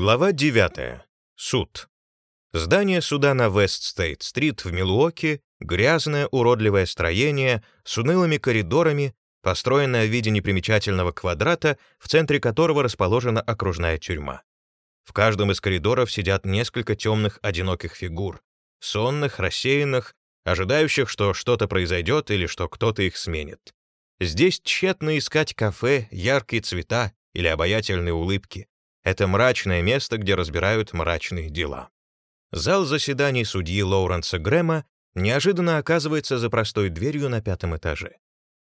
Глава 9. Суд. Здание суда на Вест-Стейт-стрит в Милуоке — грязное, уродливое строение с унылыми коридорами, построенное в виде непримечательного квадрата, в центре которого расположена окружная тюрьма. В каждом из коридоров сидят несколько темных, одиноких фигур, сонных, рассеянных, ожидающих, что что-то произойдет или что кто-то их сменит. Здесь тщетно искать кафе, яркие цвета или обаятельные улыбки. Это мрачное место, где разбирают мрачные дела. Зал заседаний судьи Лоуренса Грэма неожиданно оказывается за простой дверью на пятом этаже.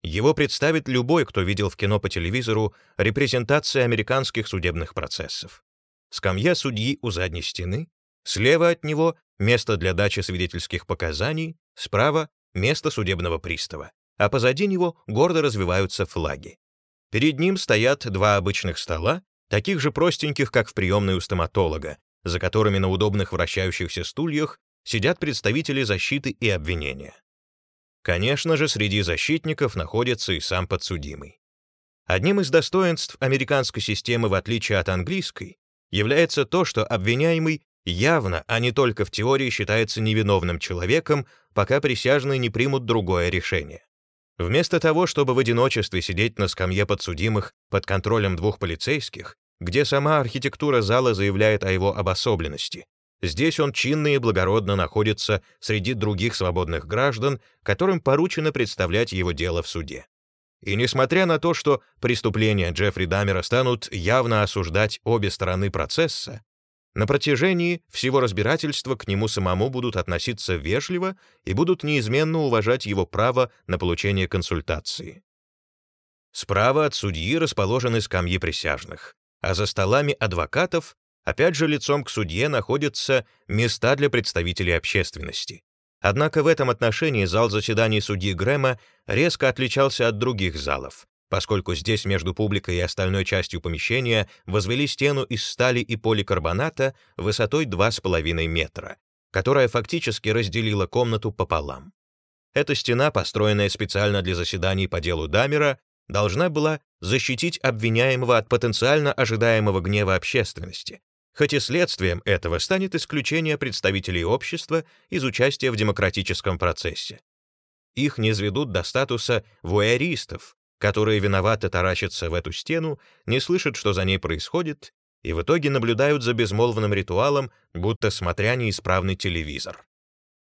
Его представит любой, кто видел в кино по телевизору репрезентации американских судебных процессов. Скамья судьи у задней стены, слева от него место для дачи свидетельских показаний, справа — место судебного пристава, а позади него гордо развиваются флаги. Перед ним стоят два обычных стола таких же простеньких, как в приемной у стоматолога, за которыми на удобных вращающихся стульях сидят представители защиты и обвинения. Конечно же, среди защитников находится и сам подсудимый. Одним из достоинств американской системы, в отличие от английской, является то, что обвиняемый явно, а не только в теории, считается невиновным человеком, пока присяжные не примут другое решение. Вместо того, чтобы в одиночестве сидеть на скамье подсудимых под контролем двух полицейских, где сама архитектура зала заявляет о его обособленности, здесь он чинно и благородно находится среди других свободных граждан, которым поручено представлять его дело в суде. И несмотря на то, что преступления Джеффри Дамера станут явно осуждать обе стороны процесса, на протяжении всего разбирательства к нему самому будут относиться вежливо и будут неизменно уважать его право на получение консультации. Справа от судьи расположены скамьи присяжных, а за столами адвокатов, опять же лицом к судье, находятся места для представителей общественности. Однако в этом отношении зал заседаний судьи Грэма резко отличался от других залов, поскольку здесь между публикой и остальной частью помещения возвели стену из стали и поликарбоната высотой 2,5 метра, которая фактически разделила комнату пополам. Эта стена, построенная специально для заседаний по делу Дамера, должна была защитить обвиняемого от потенциально ожидаемого гнева общественности, хоть и следствием этого станет исключение представителей общества из участия в демократическом процессе. Их не сведут до статуса вуэристов, которые виновато таращатся в эту стену, не слышат, что за ней происходит, и в итоге наблюдают за безмолвным ритуалом, будто смотря неисправный телевизор.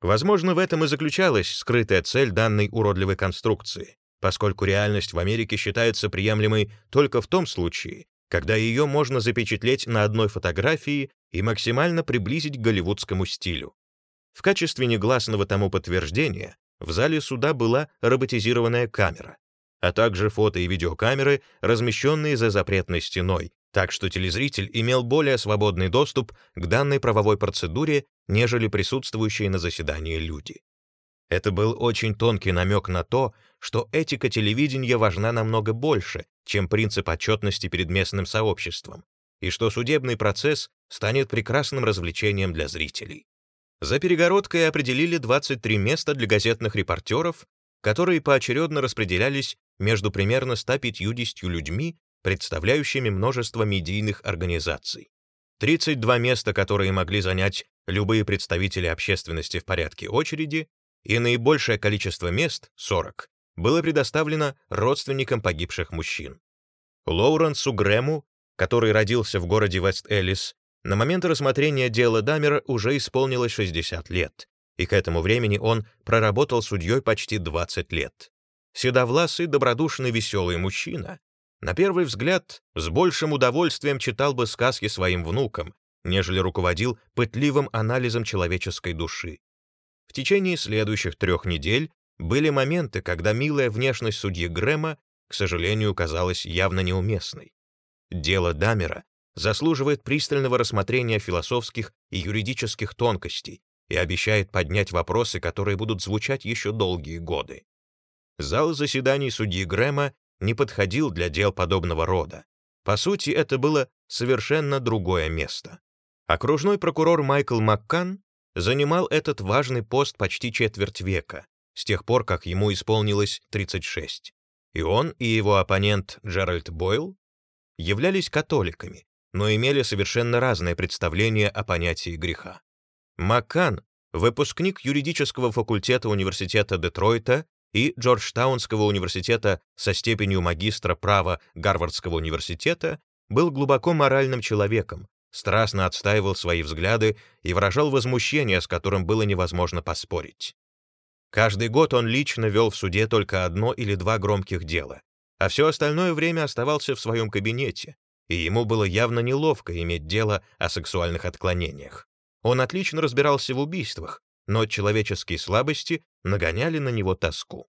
Возможно, в этом и заключалась скрытая цель данной уродливой конструкции, поскольку реальность в Америке считается приемлемой только в том случае, когда ее можно запечатлеть на одной фотографии и максимально приблизить к голливудскому стилю. В качестве негласного тому подтверждения в зале суда была роботизированная камера, а также фото- и видеокамеры, размещенные за запретной стеной, так что телезритель имел более свободный доступ к данной правовой процедуре, нежели присутствующие на заседании люди. Это был очень тонкий намек на то, что этика телевидения важна намного больше, чем принцип отчетности перед местным сообществом, и что судебный процесс станет прекрасным развлечением для зрителей. За перегородкой определили 23 места для газетных репортеров, которые поочередно распределялись между примерно 150 людьми, представляющими множество медийных организаций. 32 места, которые могли занять любые представители общественности в порядке очереди, и наибольшее количество мест, 40, было предоставлено родственникам погибших мужчин. Лоуренсу Грэму, который родился в городе Вест-Эллис, на момент рассмотрения дела Дамера уже исполнилось 60 лет, и к этому времени он проработал судьей почти 20 лет. Седовласый, добродушный, веселый мужчина, на первый взгляд, с большим удовольствием читал бы сказки своим внукам, нежели руководил пытливым анализом человеческой души. В течение следующих трех недель были моменты, когда милая внешность судьи Грэма, к сожалению, казалась явно неуместной. Дело Дамера заслуживает пристального рассмотрения философских и юридических тонкостей, и обещает поднять вопросы, которые будут звучать еще долгие годы. Зал заседаний судьи Грэма не подходил для дел подобного рода. По сути, это было совершенно другое место. Окружной прокурор Майкл Маккан занимал этот важный пост почти четверть века, с тех пор, как ему исполнилось 36. И он, и его оппонент Джеральд Бойл являлись католиками, но имели совершенно разное представление о понятии греха. Маккан, выпускник юридического факультета Университета Детройта и Джорджтаунского университета со степенью магистра права Гарвардского университета, был глубоко моральным человеком, страстно отстаивал свои взгляды и выражал возмущение, с которым было невозможно поспорить. Каждый год он лично вел в суде только одно или два громких дела, а все остальное время оставался в своем кабинете, и ему было явно неловко иметь дело о сексуальных отклонениях. Он отлично разбирался в убийствах, но человеческие слабости нагоняли на него тоску.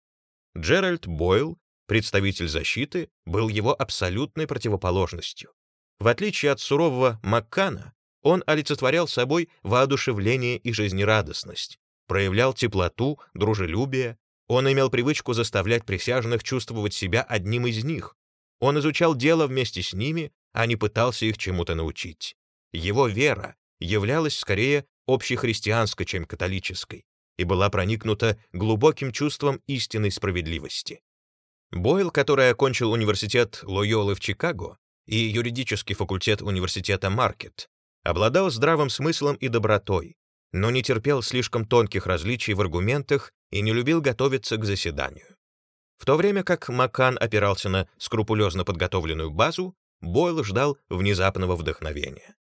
Джеральд Бойл, представитель защиты, был его абсолютной противоположностью. В отличие от сурового Маккана, он олицетворял собой воодушевление и жизнерадостность, проявлял теплоту, дружелюбие, он имел привычку заставлять присяжных чувствовать себя одним из них. Он изучал дело вместе с ними, а не пытался их чему-то научить. Его вера являлась скорее общехристианской, чем католической, и была проникнута глубоким чувством истинной справедливости. Бойл, который окончил университет Лойолы в Чикаго и юридический факультет университета Маркет, обладал здравым смыслом и добротой, но не терпел слишком тонких различий в аргументах и не любил готовиться к заседанию. В то время как Маккан опирался на скрупулезно подготовленную базу, Бойл ждал внезапного вдохновения.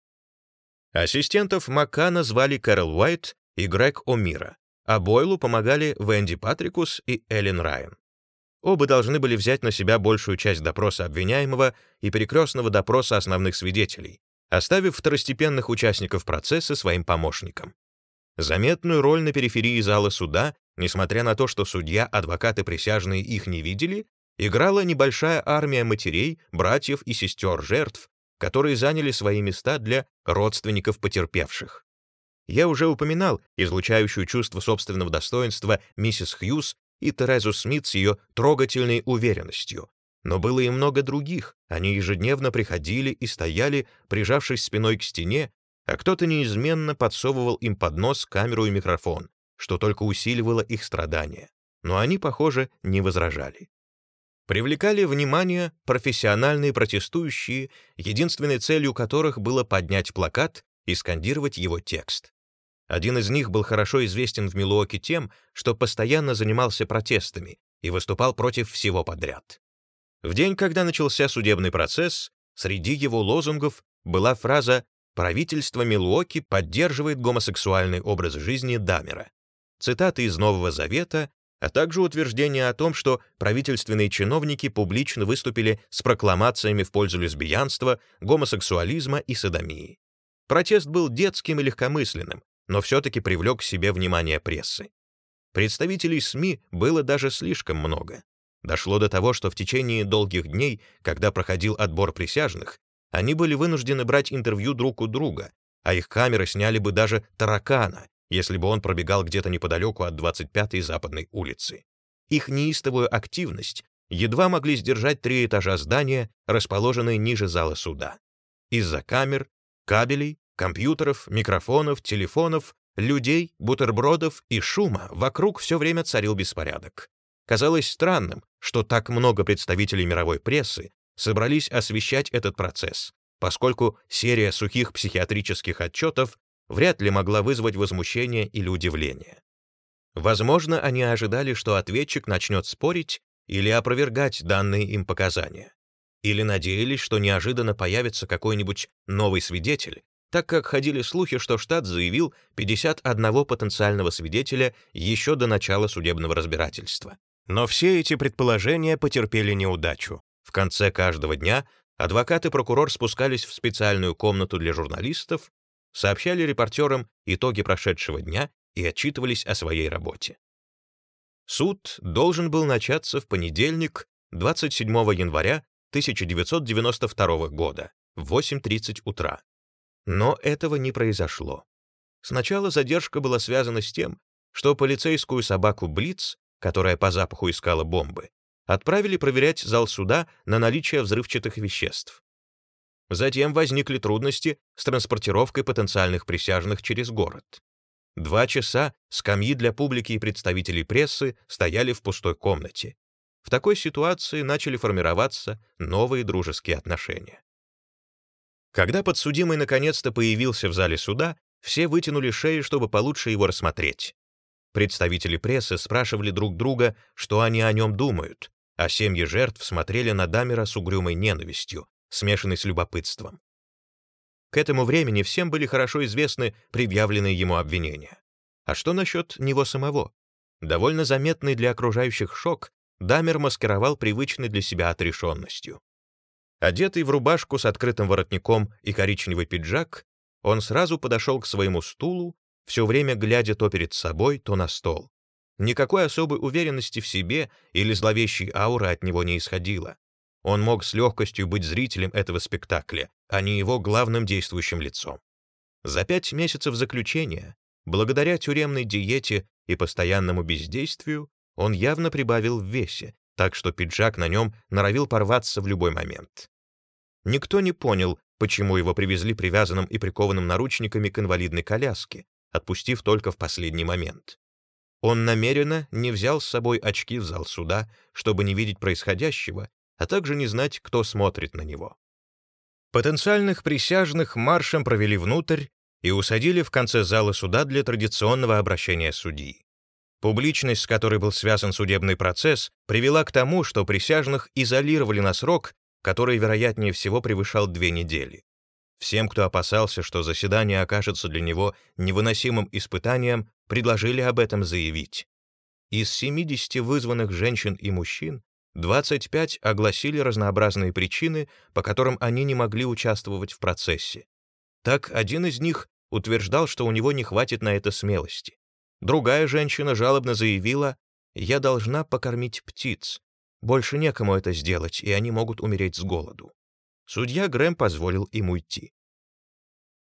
Ассистентов Маккана звали Кэрол Уайт и Грег О'Мира, а Бойлу помогали Венди Патрикус и Эллен Райан. Оба должны были взять на себя большую часть допроса обвиняемого и перекрестного допроса основных свидетелей, оставив второстепенных участников процесса своим помощникам. Заметную роль на периферии зала суда, несмотря на то, что судья, адвокаты, присяжные их не видели, играла небольшая армия матерей, братьев и сестер жертв, которые заняли свои места для родственников потерпевших. Я уже упоминал излучающую чувство собственного достоинства миссис Хьюз и Терезу Смит с ее трогательной уверенностью. Но было и много других. Они ежедневно приходили и стояли, прижавшись спиной к стене, а кто-то неизменно подсовывал им под нос камеру и микрофон, что только усиливало их страдания. Но они, похоже, не возражали. Привлекали внимание профессиональные протестующие, единственной целью которых было поднять плакат и скандировать его текст. Один из них был хорошо известен в Милуоке тем, что постоянно занимался протестами и выступал против всего подряд. В день, когда начался судебный процесс, среди его лозунгов была фраза «Правительство Милуоки поддерживает гомосексуальный образ жизни Дамера». Цитаты из Нового Завета, а также утверждение о том, что правительственные чиновники публично выступили с прокламациями в пользу лесбиянства, гомосексуализма и садомии. Протест был детским и легкомысленным, но все-таки привлек к себе внимание прессы. Представителей СМИ было даже слишком много. Дошло до того, что в течение долгих дней, когда проходил отбор присяжных, они были вынуждены брать интервью друг у друга, а их камеры сняли бы даже таракана, если бы он пробегал где-то неподалеку от 25-й западной улицы. Их неистовую активность едва могли сдержать три этажа здания, расположенные ниже зала суда. Из-за камер, кабелей Компьютеров, микрофонов, телефонов, людей, бутербродов и шума вокруг все время царил беспорядок. Казалось странным, что так много представителей мировой прессы собрались освещать этот процесс, поскольку серия сухих психиатрических отчетов вряд ли могла вызвать возмущение или удивление. Возможно, они ожидали, что ответчик начнет спорить или опровергать данные им показания. Или надеялись, что неожиданно появится какой-нибудь новый свидетель, так как ходили слухи, что штат заявил 51 потенциального свидетеля еще до начала судебного разбирательства. Но все эти предположения потерпели неудачу. В конце каждого дня адвокат и прокурор спускались в специальную комнату для журналистов, сообщали репортерам итоги прошедшего дня и отчитывались о своей работе. Суд должен был начаться в понедельник, 27 января 1992 года в 8.30 утра. Но этого не произошло. Сначала задержка была связана с тем, что полицейскую собаку Блиц, которая по запаху искала бомбы, отправили проверять зал суда на наличие взрывчатых веществ. Затем возникли трудности с транспортировкой потенциальных присяжных через город. Два часа скамьи для публики и представителей прессы стояли в пустой комнате. В такой ситуации начали формироваться новые дружеские отношения. Когда подсудимый наконец-то появился в зале суда, все вытянули шеи, чтобы получше его рассмотреть. Представители прессы спрашивали друг друга, что они о нем думают, а семьи жертв смотрели на Дамера с угрюмой ненавистью, смешанной с любопытством. К этому времени всем были хорошо известны предъявленные ему обвинения. А что насчет него самого? Довольно заметный для окружающих шок Дамер маскировал привычной для себя отрешенностью. Одетый в рубашку с открытым воротником и коричневый пиджак, он сразу подошел к своему стулу, все время глядя то перед собой, то на стол. Никакой особой уверенности в себе или зловещей ауры от него не исходило. Он мог с легкостью быть зрителем этого спектакля, а не его главным действующим лицом. За пять месяцев заключения, благодаря тюремной диете и постоянному бездействию, он явно прибавил в весе, так что пиджак на нем норовил порваться в любой момент. Никто не понял, почему его привезли привязанным и прикованным наручниками к инвалидной коляске, отпустив только в последний момент. Он намеренно не взял с собой очки в зал суда, чтобы не видеть происходящего, а также не знать, кто смотрит на него. Потенциальных присяжных маршем провели внутрь и усадили в конце зала суда для традиционного обращения судьи. Публичность, с которой был связан судебный процесс, привела к тому, что присяжных изолировали на срок, который, вероятнее всего, превышал две недели. Всем, кто опасался, что заседание окажется для него невыносимым испытанием, предложили об этом заявить. Из 70 вызванных женщин и мужчин 25 огласили разнообразные причины, по которым они не могли участвовать в процессе. Так один из них утверждал, что у него не хватит на это смелости. Другая женщина жалобно заявила, «Я должна покормить птиц. Больше некому это сделать, и они могут умереть с голоду». Судья Грэм позволил им уйти.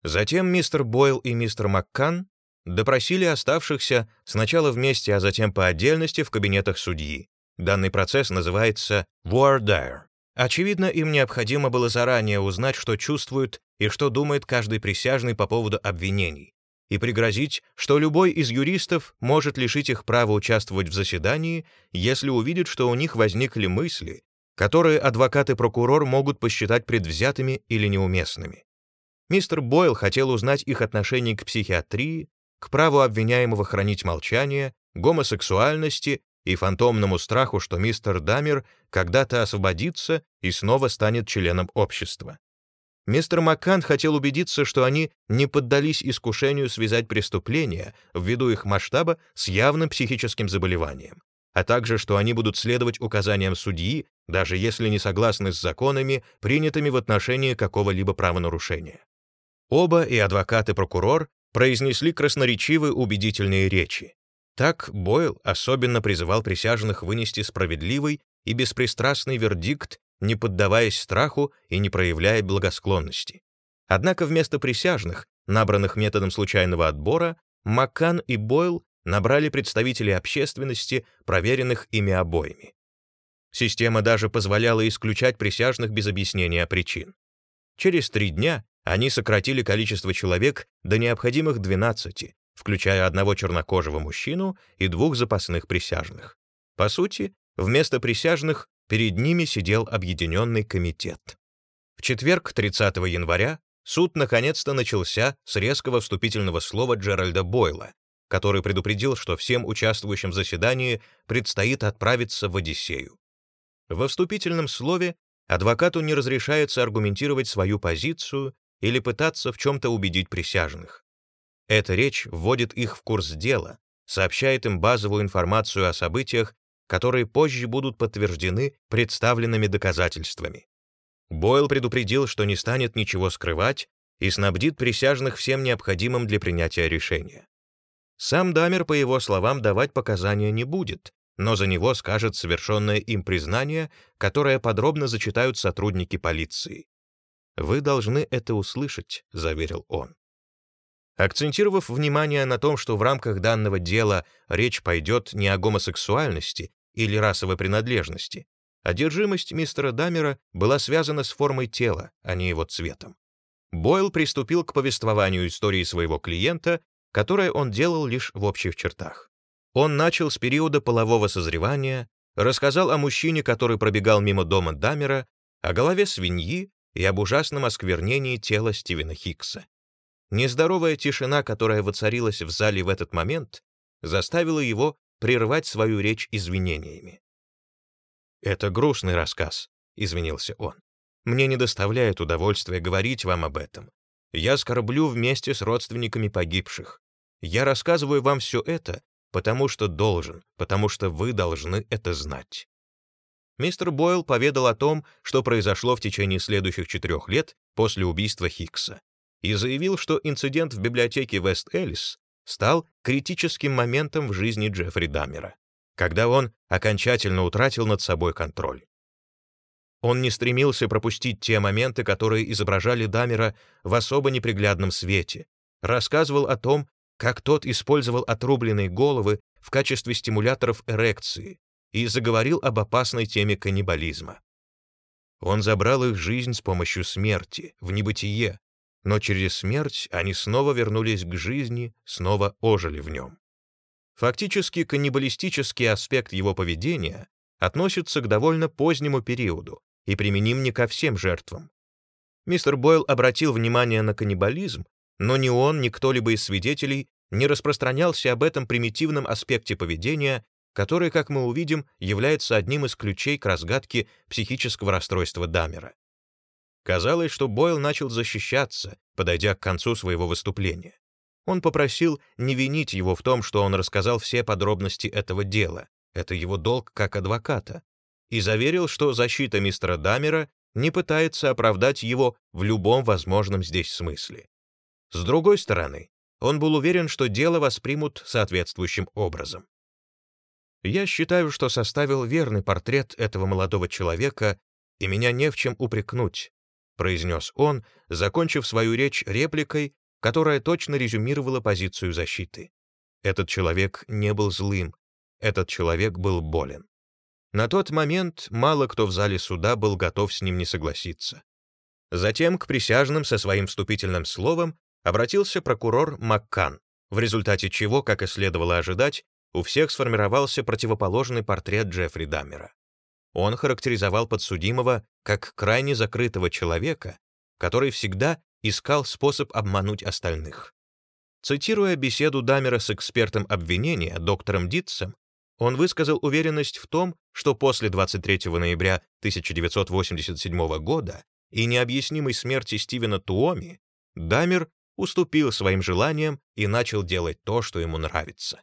Затем мистер Бойл и мистер Маккан допросили оставшихся сначала вместе, а затем по отдельности в кабинетах судьи. Данный процесс называется «voir dire». Очевидно, им необходимо было заранее узнать, что чувствует и что думает каждый присяжный по поводу обвинений, и пригрозить, что любой из юристов может лишить их права участвовать в заседании, если увидит, что у них возникли мысли, которые адвокат и прокурор могут посчитать предвзятыми или неуместными. Мистер Бойл хотел узнать их отношение к психиатрии, к праву обвиняемого хранить молчание, гомосексуальности и фантомному страху, что мистер Дамер когда-то освободится и снова станет членом общества. Мистер Маккан хотел убедиться, что они не поддались искушению связать преступления ввиду их масштаба с явным психическим заболеванием, а также что они будут следовать указаниям судьи, даже если не согласны с законами, принятыми в отношении какого-либо правонарушения. Оба, и адвокат, и прокурор, произнесли красноречивые убедительные речи. Так Бойл особенно призывал присяжных вынести справедливый и беспристрастный вердикт не поддаваясь страху и не проявляя благосклонности. Однако вместо присяжных, набранных методом случайного отбора, Маккан и Бойл набрали представителей общественности, проверенных ими обоими. Система даже позволяла исключать присяжных без объяснения причин. Через три дня они сократили количество человек до необходимых 12, включая одного чернокожего мужчину и двух запасных присяжных. По сути, вместо присяжных Перед ними сидел объединенный комитет. В четверг, 30 января, суд наконец-то начался с резкого вступительного слова Джеральда Бойла, который предупредил, что всем участвующим в заседании предстоит отправиться в Одиссею. Во вступительном слове адвокату не разрешается аргументировать свою позицию или пытаться в чем-то убедить присяжных. Эта речь вводит их в курс дела, сообщает им базовую информацию о событиях, которые позже будут подтверждены представленными доказательствами. Бойл предупредил, что не станет ничего скрывать и снабдит присяжных всем необходимым для принятия решения. Сам Дамер, по его словам, давать показания не будет, но за него скажет совершенное им признание, которое подробно зачитают сотрудники полиции. «Вы должны это услышать», — заверил он. Акцентировав внимание на том, что в рамках данного дела речь пойдет не о гомосексуальности или расовой принадлежности, одержимость мистера Дамера была связана с формой тела, а не его цветом. Бойл приступил к повествованию истории своего клиента, которое он делал лишь в общих чертах. Он начал с периода полового созревания, рассказал о мужчине, который пробегал мимо дома Дамера, о голове свиньи и об ужасном осквернении тела Стивена Хиггса. Нездоровая тишина, которая воцарилась в зале в этот момент, заставила его прервать свою речь извинениями. «Это грустный рассказ», — извинился он. «Мне не доставляет удовольствия говорить вам об этом. Я скорблю вместе с родственниками погибших. Я рассказываю вам все это, потому что должен, потому что вы должны это знать». Мистер Бойл поведал о том, что произошло в течение следующих четырех лет после убийства Хиггса, и заявил, что инцидент в библиотеке Вест-Эллис стал критическим моментом в жизни Джеффри Даммера, когда он окончательно утратил над собой контроль. Он не стремился пропустить те моменты, которые изображали Даммера в особо неприглядном свете, рассказывал о том, как тот использовал отрубленные головы в качестве стимуляторов эрекции и заговорил об опасной теме каннибализма. Он забрал их жизнь с помощью смерти, в небытие, но через смерть они снова вернулись к жизни, снова ожили в нем. Фактически каннибалистический аспект его поведения относится к довольно позднему периоду и применим не ко всем жертвам. Мистер Бойл обратил внимание на каннибализм, но ни он, ни кто-либо из свидетелей не распространялся об этом примитивном аспекте поведения, который, как мы увидим, является одним из ключей к разгадке психического расстройства Дамера. Казалось, что Бойл начал защищаться, подойдя к концу своего выступления. Он попросил не винить его в том, что он рассказал все подробности этого дела, это его долг как адвоката, и заверил, что защита мистера Дамера не пытается оправдать его в любом возможном здесь смысле. С другой стороны, он был уверен, что дело воспримут соответствующим образом. Я считаю, что составил верный портрет этого молодого человека, и меня не в чем упрекнуть, произнес он, закончив свою речь репликой, которая точно резюмировала позицию защиты. Этот человек не был злым, этот человек был болен. На тот момент мало кто в зале суда был готов с ним не согласиться. Затем к присяжным со своим вступительным словом обратился прокурор Маккан, в результате чего, как и следовало ожидать, у всех сформировался противоположный портрет Джеффри Даммера. Он характеризовал подсудимого как крайне закрытого человека, который всегда искал способ обмануть остальных. Цитируя беседу Дамера с экспертом обвинения, доктором Дитцем, он высказал уверенность в том, что после 23 ноября 1987 года и необъяснимой смерти Стивена Туоми Дамер уступил своим желаниям и начал делать то, что ему нравится.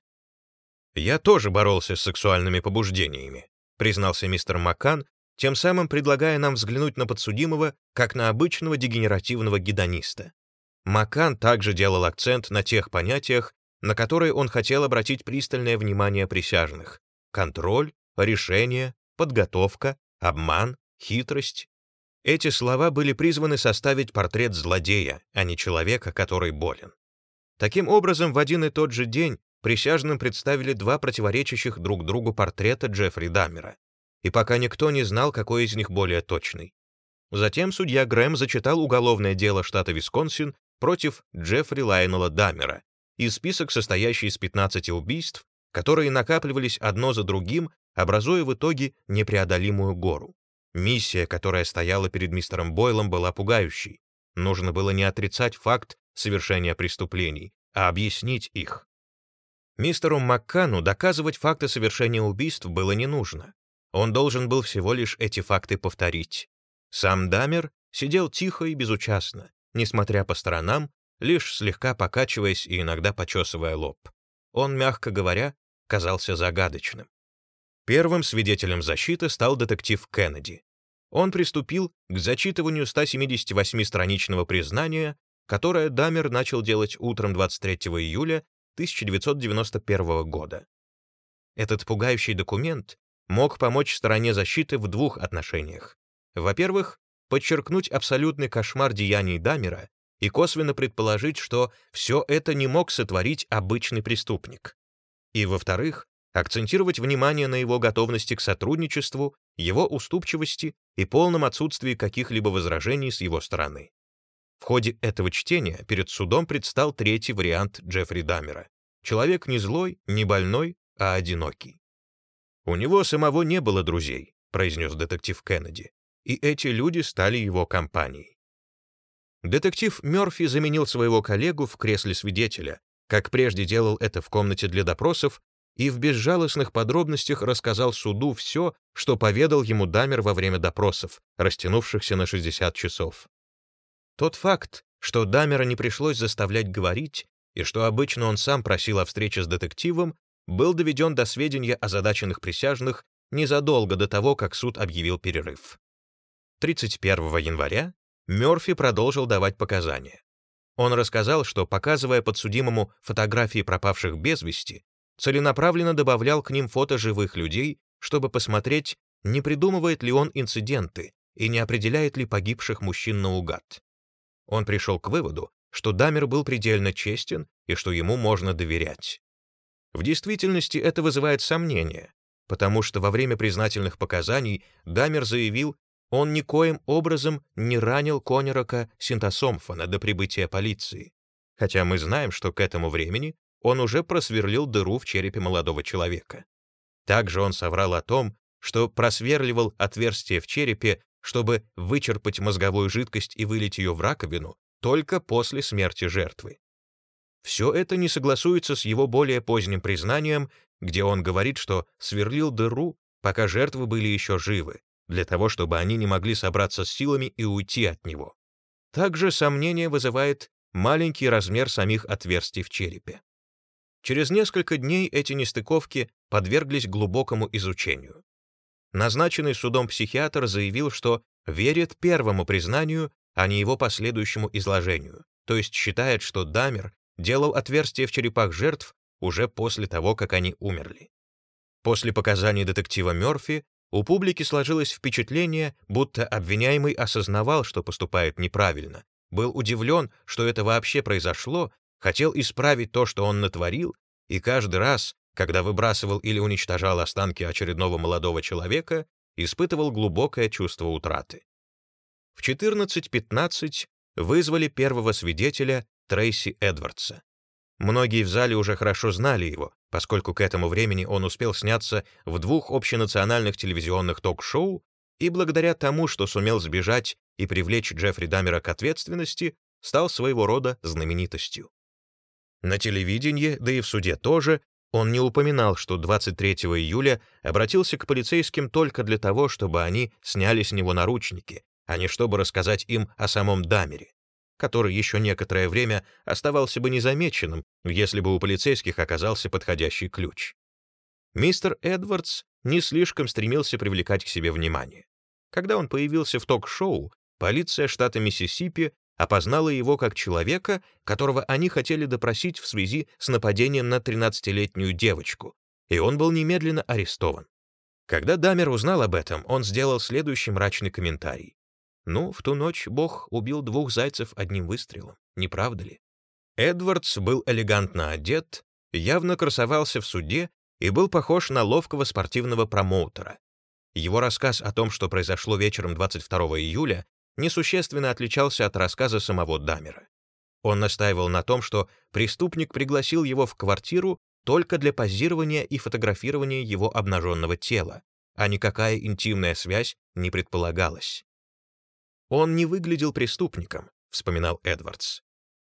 «Я тоже боролся с сексуальными побуждениями», признался мистер Маккан, тем самым предлагая нам взглянуть на подсудимого как на обычного дегенеративного гедониста. Маккан также делал акцент на тех понятиях, на которые он хотел обратить пристальное внимание присяжных. Контроль, решение, подготовка, обман, хитрость. Эти слова были призваны составить портрет злодея, а не человека, который болен. Таким образом, в один и тот же день присяжным представили два противоречащих друг другу портрета Джеффри Даммера, и пока никто не знал, какой из них более точный. Затем судья Грэм зачитал уголовное дело штата Висконсин против Джеффри Лайнела Даммера и список, состоящий из 15 убийств, которые накапливались одно за другим, образуя в итоге непреодолимую гору. Миссия, которая стояла перед мистером Бойлом, была пугающей. Нужно было не отрицать факт совершения преступлений, а объяснить их. Мистеру Маккану доказывать факты совершения убийств было не нужно. Он должен был всего лишь эти факты повторить. Сам Дамер сидел тихо и безучастно, несмотря по сторонам, лишь слегка покачиваясь и иногда почесывая лоб. Он, мягко говоря, казался загадочным. Первым свидетелем защиты стал детектив Кеннеди. Он приступил к зачитыванию 178-страничного признания, которое Дамер начал делать утром 23 июля 1991 года. Этот пугающий документ мог помочь стороне защиты в двух отношениях. Во-первых, подчеркнуть абсолютный кошмар деяний Дамера и косвенно предположить, что все это не мог сотворить обычный преступник. И, во-вторых, акцентировать внимание на его готовности к сотрудничеству, его уступчивости и полном отсутствии каких-либо возражений с его стороны. В ходе этого чтения перед судом предстал третий вариант Джеффри Даммера. Человек не злой, не больной, а одинокий. «У него самого не было друзей», — произнес детектив Кеннеди. и эти люди стали его компанией. Детектив Мёрфи заменил своего коллегу в кресле свидетеля, как прежде делал это в комнате для допросов, и в безжалостных подробностях рассказал суду все, что поведал ему Дамер во время допросов, растянувшихся на 60 часов. Тот факт, что Дамера не пришлось заставлять говорить, и что обычно он сам просил о встрече с детективом, был доведен до сведения озадаченных присяжных незадолго до того, как суд объявил перерыв. 31 января Мёрфи продолжил давать показания. Он рассказал, что, показывая подсудимому фотографии пропавших без вести, целенаправленно добавлял к ним фото живых людей, чтобы посмотреть, не придумывает ли он инциденты и не определяет ли погибших мужчин наугад. Он пришел к выводу, что Дамер был предельно честен и что ему можно доверять. В действительности это вызывает сомнения, потому что во время признательных показаний Дамер заявил, он никоим образом не ранил Конерака Синтасомфона до прибытия полиции, хотя мы знаем, что к этому времени он уже просверлил дыру в черепе молодого человека. Также он соврал о том, что просверливал отверстие в черепе, чтобы вычерпать мозговую жидкость и вылить ее в раковину только после смерти жертвы. Все это не согласуется с его более поздним признанием, где он говорит, что сверлил дыру, пока жертвы были еще живы, для того, чтобы они не могли собраться с силами и уйти от него. Также сомнение вызывает маленький размер самих отверстий в черепе. Через несколько дней эти нестыковки подверглись глубокому изучению. Назначенный судом психиатр заявил, что верит первому признанию, а не его последующему изложению, то есть считает, что Дамер делал отверстия в черепах жертв уже после того, как они умерли. После показаний детектива Мёрфи у публики сложилось впечатление, будто обвиняемый осознавал, что поступает неправильно, был удивлен, что это вообще произошло хотел исправить то, что он натворил, и каждый раз, когда выбрасывал или уничтожал останки очередного молодого человека, испытывал глубокое чувство утраты. В 14.15 вызвали первого свидетеля Трейси Эдвардса. Многие в зале уже хорошо знали его, поскольку к этому времени он успел сняться в двух общенациональных телевизионных ток-шоу и благодаря тому, что сумел сбежать и привлечь Джеффри Дамера к ответственности, стал своего рода знаменитостью. На телевидении, да и в суде тоже, он не упоминал, что 23 июля обратился к полицейским только для того, чтобы они сняли с него наручники, а не чтобы рассказать им о самом Дамере, который еще некоторое время оставался бы незамеченным, если бы у полицейских оказался подходящий ключ. Мистер Эдвардс не слишком стремился привлекать к себе внимание. Когда он появился в ток-шоу, полиция штата Миссисипи опознала его как человека, которого они хотели допросить в связи с нападением на 13-летнюю девочку, и он был немедленно арестован. Когда Дамер узнал об этом, он сделал следующий мрачный комментарий. «Ну, в ту ночь Бог убил двух зайцев одним выстрелом, не правда ли?» Эдвардс был элегантно одет, явно красовался в суде и был похож на ловкого спортивного промоутера. Его рассказ о том, что произошло вечером 22 июля, несущественно отличался от рассказа самого Дамера. Он настаивал на том, что преступник пригласил его в квартиру только для позирования и фотографирования его обнаженного тела, а никакая интимная связь не предполагалась. «Он не выглядел преступником», — вспоминал Эдвардс.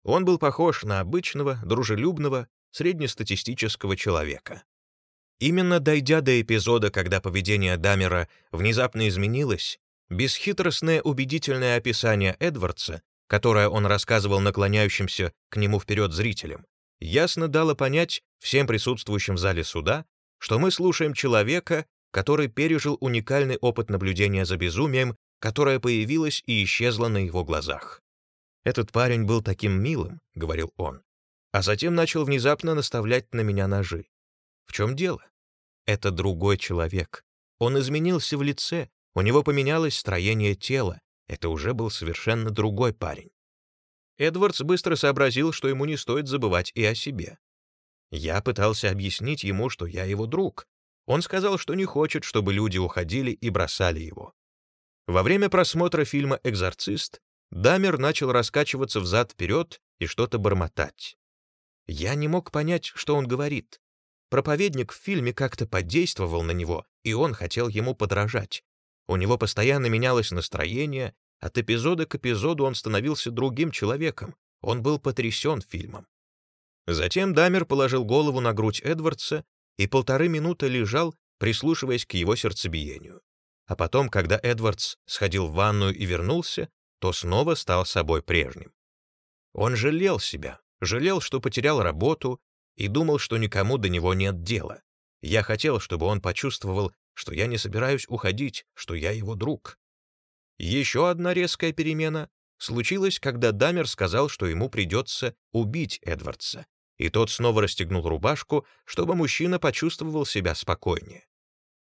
«Он был похож на обычного, дружелюбного, среднестатистического человека». Именно дойдя до эпизода, когда поведение Дамера внезапно изменилось, Бесхитростное убедительное описание Эдвардса, которое он рассказывал наклоняющимся к нему вперед зрителям, ясно дало понять всем присутствующим в зале суда, что мы слушаем человека, который пережил уникальный опыт наблюдения за безумием, которое появилось и исчезло на его глазах. «Этот парень был таким милым», — говорил он, а затем начал внезапно наставлять на меня ножи. В чем дело? Это другой человек. Он изменился в лице, у него поменялось строение тела, это уже был совершенно другой парень. Эдвардс быстро сообразил, что ему не стоит забывать и о себе. Я пытался объяснить ему, что я его друг. Он сказал, что не хочет, чтобы люди уходили и бросали его. Во время просмотра фильма «Экзорцист» Дамер начал раскачиваться взад-вперед и что-то бормотать. Я не мог понять, что он говорит. Проповедник в фильме как-то подействовал на него, и он хотел ему подражать. У него постоянно менялось настроение, от эпизода к эпизоду он становился другим человеком, он был потрясен фильмом. Затем Дамер положил голову на грудь Эдвардса и полторы минуты лежал, прислушиваясь к его сердцебиению. А потом, когда Эдвардс сходил в ванную и вернулся, то снова стал собой прежним. Он жалел себя, жалел, что потерял работу, и думал, что никому до него нет дела. Я хотел, чтобы он почувствовал, что я не собираюсь уходить, что я его друг. Еще одна резкая перемена случилась, когда Дамер сказал, что ему придется убить Эдвардса, и тот снова расстегнул рубашку, чтобы мужчина почувствовал себя спокойнее.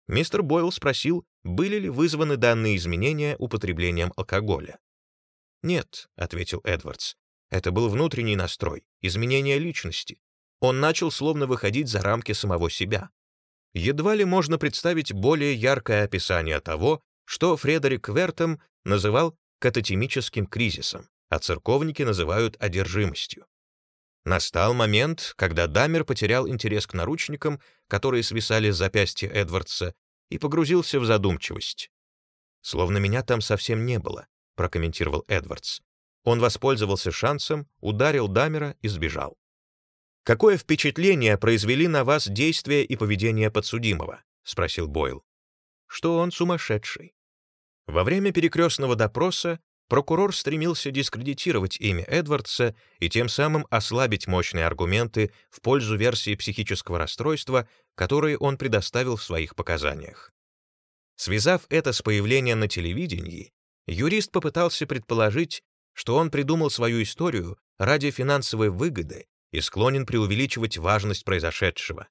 Мистер Бойл спросил, были ли вызваны данные изменения употреблением алкоголя. «Нет», — ответил Эдвардс, — «это был внутренний настрой, изменение личности. Он начал словно выходить за рамки самого себя. Едва ли можно представить более яркое описание того, что Фредерик Вертом называл кататемическим кризисом, а церковники называют одержимостью. Настал момент, когда Дамер потерял интерес к наручникам, которые свисали с запястья Эдвардса, и погрузился в задумчивость. «Словно меня там совсем не было», — прокомментировал Эдвардс. Он воспользовался шансом, ударил Дамера и сбежал. «Какое впечатление произвели на вас действия и поведение подсудимого?» — спросил Бойл. «Что он сумасшедший». Во время перекрестного допроса прокурор стремился дискредитировать имя Эдвардса и тем самым ослабить мощные аргументы в пользу версии психического расстройства, которые он предоставил в своих показаниях. Связав это с появлением на телевидении, юрист попытался предположить, что он придумал свою историю ради финансовой выгоды и склонен преувеличивать важность произошедшего.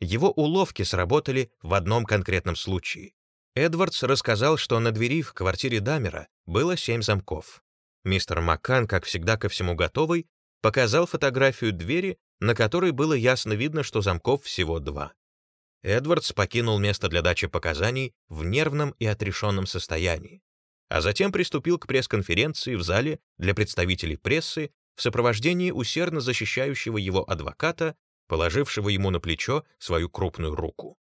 Его уловки сработали в одном конкретном случае. Эдвардс рассказал, что на двери в квартире Дамера было семь замков. Мистер Маккан, как всегда ко всему готовый, показал фотографию двери, на которой было ясно видно, что замков всего два. Эдвардс покинул место для дачи показаний в нервном и отрешенном состоянии, а затем приступил к пресс-конференции в зале для представителей прессы в сопровождении усердно защищающего его адвоката, положившего ему на плечо свою крупную руку.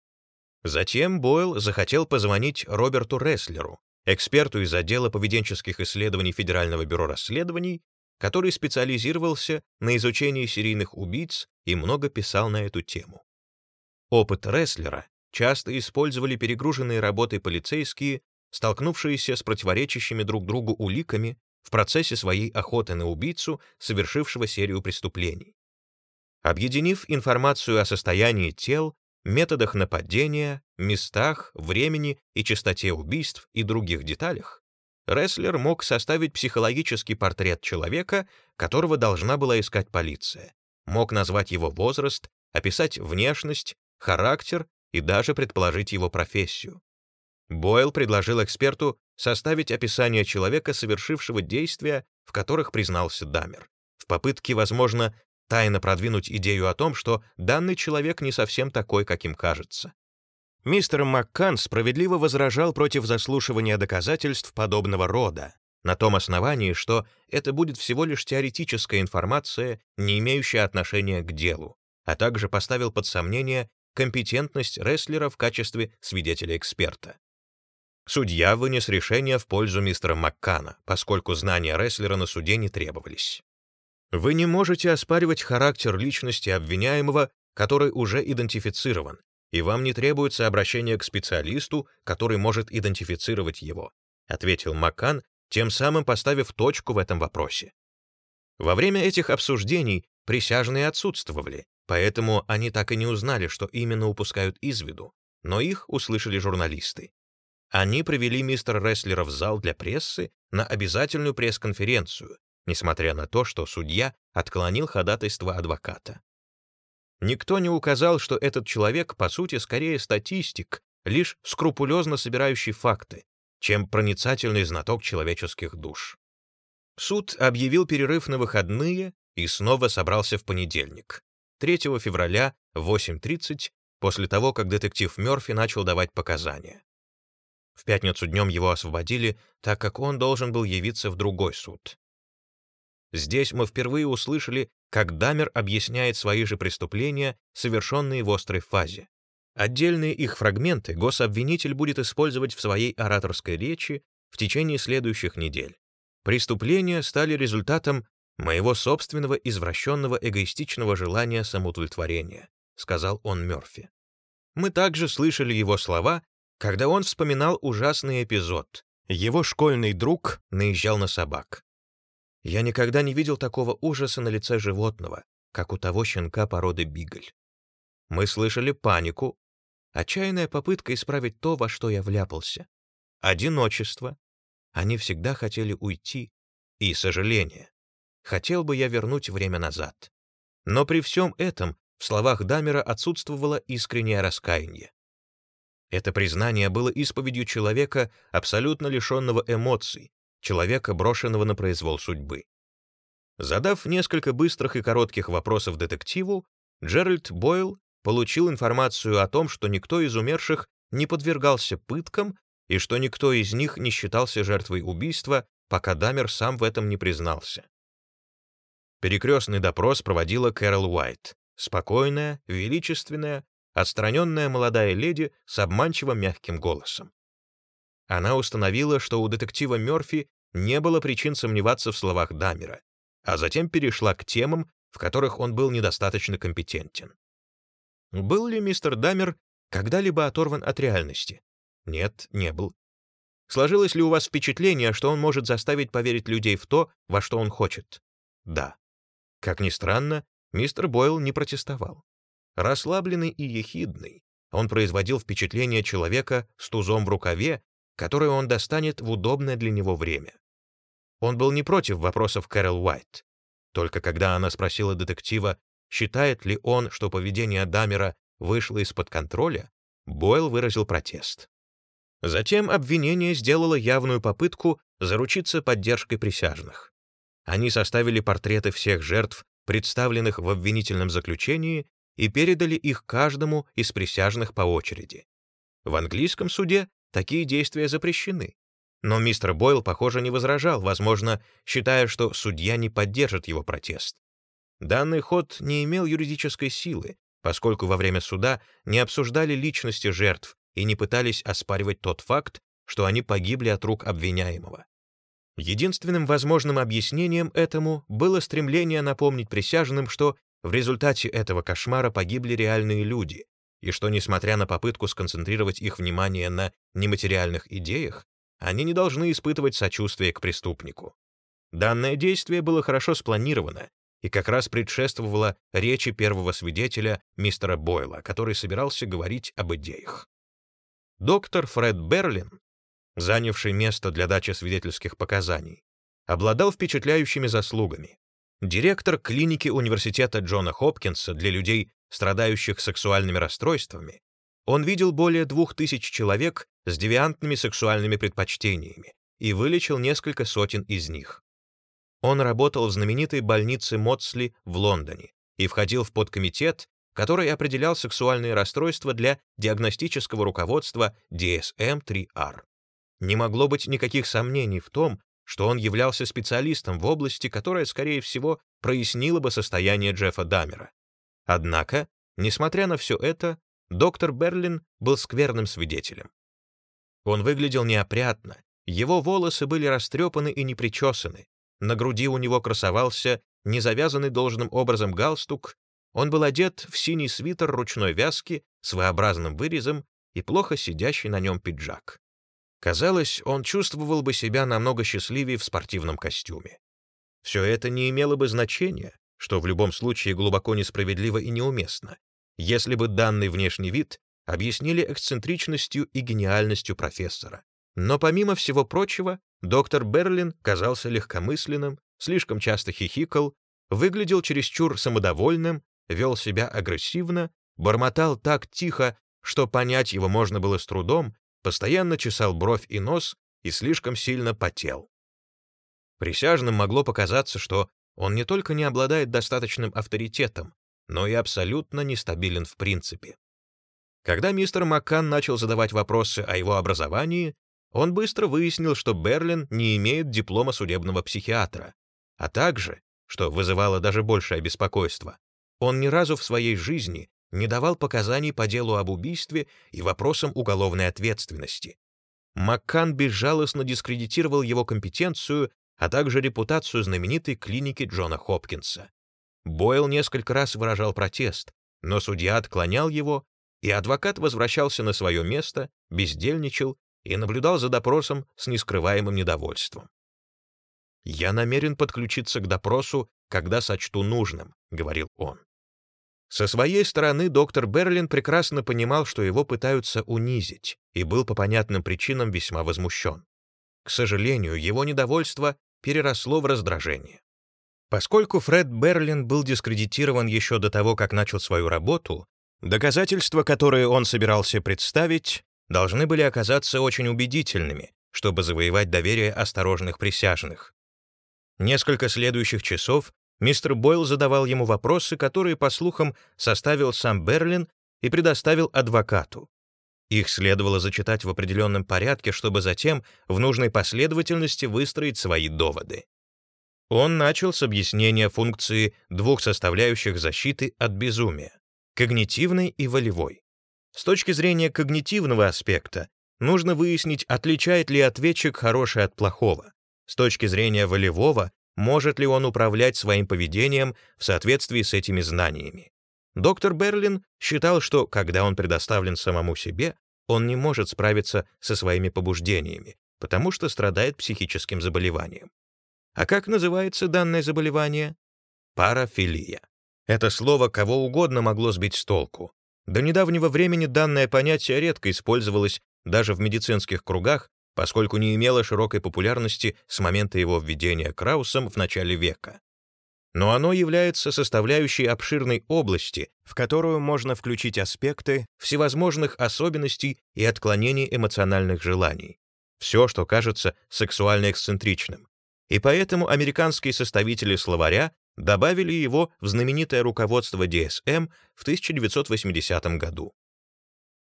Затем Бойл захотел позвонить Роберту Реслеру, эксперту из отдела поведенческих исследований Федерального бюро расследований, который специализировался на изучении серийных убийц и много писал на эту тему. Опыт Реслера часто использовали перегруженные работой полицейские, столкнувшиеся с противоречащими друг другу уликами в процессе своей охоты на убийцу, совершившего серию преступлений. Объединив информацию о состоянии тел, методах нападения, местах, времени и частоте убийств и других деталях, Рестлер мог составить психологический портрет человека, которого должна была искать полиция, мог назвать его возраст, описать внешность, характер и даже предположить его профессию. Бойл предложил эксперту составить описание человека, совершившего действия, в которых признался Дамер, в попытке, возможно, тайно продвинуть идею о том, что данный человек не совсем такой, каким кажется. Мистер Маккан справедливо возражал против заслушивания доказательств подобного рода, на том основании, что это будет всего лишь теоретическая информация, не имеющая отношения к делу, а также поставил под сомнение компетентность рестлера в качестве свидетеля-эксперта. Судья вынес решение в пользу мистера Маккана, поскольку знания рестлера на суде не требовались. Вы не можете оспаривать характер личности обвиняемого, который уже идентифицирован, и вам не требуется обращение к специалисту, который может идентифицировать его», ответил Маккан, тем самым поставив точку в этом вопросе. Во время этих обсуждений присяжные отсутствовали, поэтому они так и не узнали, что именно упускают из виду, но их услышали журналисты. Они привели мистера Рестлера в зал для прессы на обязательную пресс-конференцию, несмотря на то, что судья отклонил ходатайство адвоката. Никто не указал, что этот человек, по сути, скорее статистик, лишь скрупулезно собирающий факты, чем проницательный знаток человеческих душ. Суд объявил перерыв на выходные и снова собрался в понедельник, 3 февраля в 8.30, после того, как детектив Мёрфи начал давать показания. В пятницу днем его освободили, так как он должен был явиться в другой суд. Здесь мы впервые услышали, как Дамер объясняет свои же преступления, совершенные в острой фазе. Отдельные их фрагменты гособвинитель будет использовать в своей ораторской речи в течение следующих недель. Преступления стали результатом моего собственного извращенного эгоистичного желания самоудовлетворения, сказал он Мёрфи. Мы также слышали его слова, когда он вспоминал ужасный эпизод. Его школьный друг наезжал на собак. Я никогда не видел такого ужаса на лице животного, как у того щенка породы бигль. Мы слышали панику, отчаянная попытка исправить то, во что я вляпался. Одиночество. Они всегда хотели уйти. И сожаление. Хотел бы я вернуть время назад. Но при всем этом в словах Дамера отсутствовало искреннее раскаяние. Это признание было исповедью человека, абсолютно лишенного эмоций, человека, брошенного на произвол судьбы. Задав несколько быстрых и коротких вопросов детективу, Джеральд Бойл получил информацию о том, что никто из умерших не подвергался пыткам и что никто из них не считался жертвой убийства, пока Дамер сам в этом не признался. Перекрестный допрос проводила Кэрол Уайт, спокойная, величественная, отстраненная молодая леди с обманчиво мягким голосом. Она установила, что у детектива Мёрфи не было причин сомневаться в словах Дамера, а затем перешла к темам, в которых он был недостаточно компетентен. Был ли мистер Дамер когда-либо оторван от реальности? Нет, не был. Сложилось ли у вас впечатление, что он может заставить поверить людей в то, во что он хочет? Да. Как ни странно, мистер Бойл не протестовал. Расслабленный и ехидный, он производил впечатление человека с тузом в рукаве, который он достанет в удобное для него время. Он был не против вопросов Кэрол Уайт. Только когда она спросила детектива, Считает ли он, что поведение Дамера вышло из-под контроля, Бойл выразил протест. Затем обвинение сделало явную попытку заручиться поддержкой присяжных. Они составили портреты всех жертв, представленных в обвинительном заключении, и передали их каждому из присяжных по очереди. В английском суде такие действия запрещены. Но мистер Бойл, похоже, не возражал, возможно, считая, что судья не поддержит его протест. Данный ход не имел юридической силы, поскольку во время суда не обсуждали личности жертв и не пытались оспаривать тот факт, что они погибли от рук обвиняемого. Единственным возможным объяснением этому было стремление напомнить присяжным, что в результате этого кошмара погибли реальные люди, и что, несмотря на попытку сконцентрировать их внимание на нематериальных идеях, они не должны испытывать сочувствие к преступнику. Данное действие было хорошо спланировано и как раз предшествовала речи первого свидетеля, мистера Бойла, который собирался говорить об идеях. Доктор Фред Берлин, занявший место для дачи свидетельских показаний, обладал впечатляющими заслугами. Директор клиники университета Джона Хопкинса для людей, страдающих сексуальными расстройствами, он видел более двух тысяч человек с девиантными сексуальными предпочтениями и вылечил несколько сотен из них. Он работал в знаменитой больнице Моцли в Лондоне и входил в подкомитет, который определял сексуальные расстройства для диагностического руководства DSM-3R. Не могло быть никаких сомнений в том, что он являлся специалистом в области, которая, скорее всего, прояснила бы состояние Джеффа Дамера. Однако, несмотря на все это, доктор Берлин был скверным свидетелем. Он выглядел неопрятно, его волосы были растрепаны и непричесаны, на груди у него красовался незавязанный должным образом галстук, он был одет в синий свитер ручной вязки с своеобразным вырезом и плохо сидящий на нем пиджак. Казалось, он чувствовал бы себя намного счастливее в спортивном костюме. Все это не имело бы значения, что в любом случае глубоко несправедливо и неуместно, если бы данный внешний вид объяснили эксцентричностью и гениальностью профессора. Но помимо всего прочего, доктор Берлин казался легкомысленным, слишком часто хихикал, выглядел чересчур самодовольным, вел себя агрессивно, бормотал так тихо, что понять его можно было с трудом, постоянно чесал бровь и нос и слишком сильно потел. Присяжным могло показаться, что он не только не обладает достаточным авторитетом, но и абсолютно нестабилен в принципе. Когда мистер Маккан начал задавать вопросы о его образовании, он быстро выяснил, что Берлин не имеет диплома судебного психиатра, а также, что вызывало даже большее беспокойство, он ни разу в своей жизни не давал показаний по делу об убийстве и вопросам уголовной ответственности. Маккан безжалостно дискредитировал его компетенцию, а также репутацию знаменитой клиники Джона Хопкинса. Бойл несколько раз выражал протест, но судья отклонял его, и адвокат возвращался на свое место, бездельничал и наблюдал за допросом с нескрываемым недовольством. «Я намерен подключиться к допросу, когда сочту нужным», — говорил он. Со своей стороны доктор Берлин прекрасно понимал, что его пытаются унизить, и был по понятным причинам весьма возмущен. К сожалению, его недовольство переросло в раздражение. Поскольку Фред Берлин был дискредитирован еще до того, как начал свою работу, доказательства, которые он собирался представить, должны были оказаться очень убедительными, чтобы завоевать доверие осторожных присяжных. Несколько следующих часов мистер Бойл задавал ему вопросы, которые, по слухам, составил сам Берлин и предоставил адвокату. Их следовало зачитать в определенном порядке, чтобы затем в нужной последовательности выстроить свои доводы. Он начал с объяснения функции двух составляющих защиты от безумия — когнитивной и волевой. С точки зрения когнитивного аспекта нужно выяснить, отличает ли ответчик хорошее от плохого. С точки зрения волевого, может ли он управлять своим поведением в соответствии с этими знаниями. Доктор Берлин считал, что, когда он предоставлен самому себе, он не может справиться со своими побуждениями, потому что страдает психическим заболеванием. А как называется данное заболевание? Парафилия. Это слово кого угодно могло сбить с толку. До недавнего времени данное понятие редко использовалось даже в медицинских кругах, поскольку не имело широкой популярности с момента его введения Краусом в начале века. Но оно является составляющей обширной области, в которую можно включить аспекты всевозможных особенностей и отклонений эмоциональных желаний. Все, что кажется сексуально эксцентричным и поэтому американские составители словаря добавили его в знаменитое руководство DSM в 1980 году.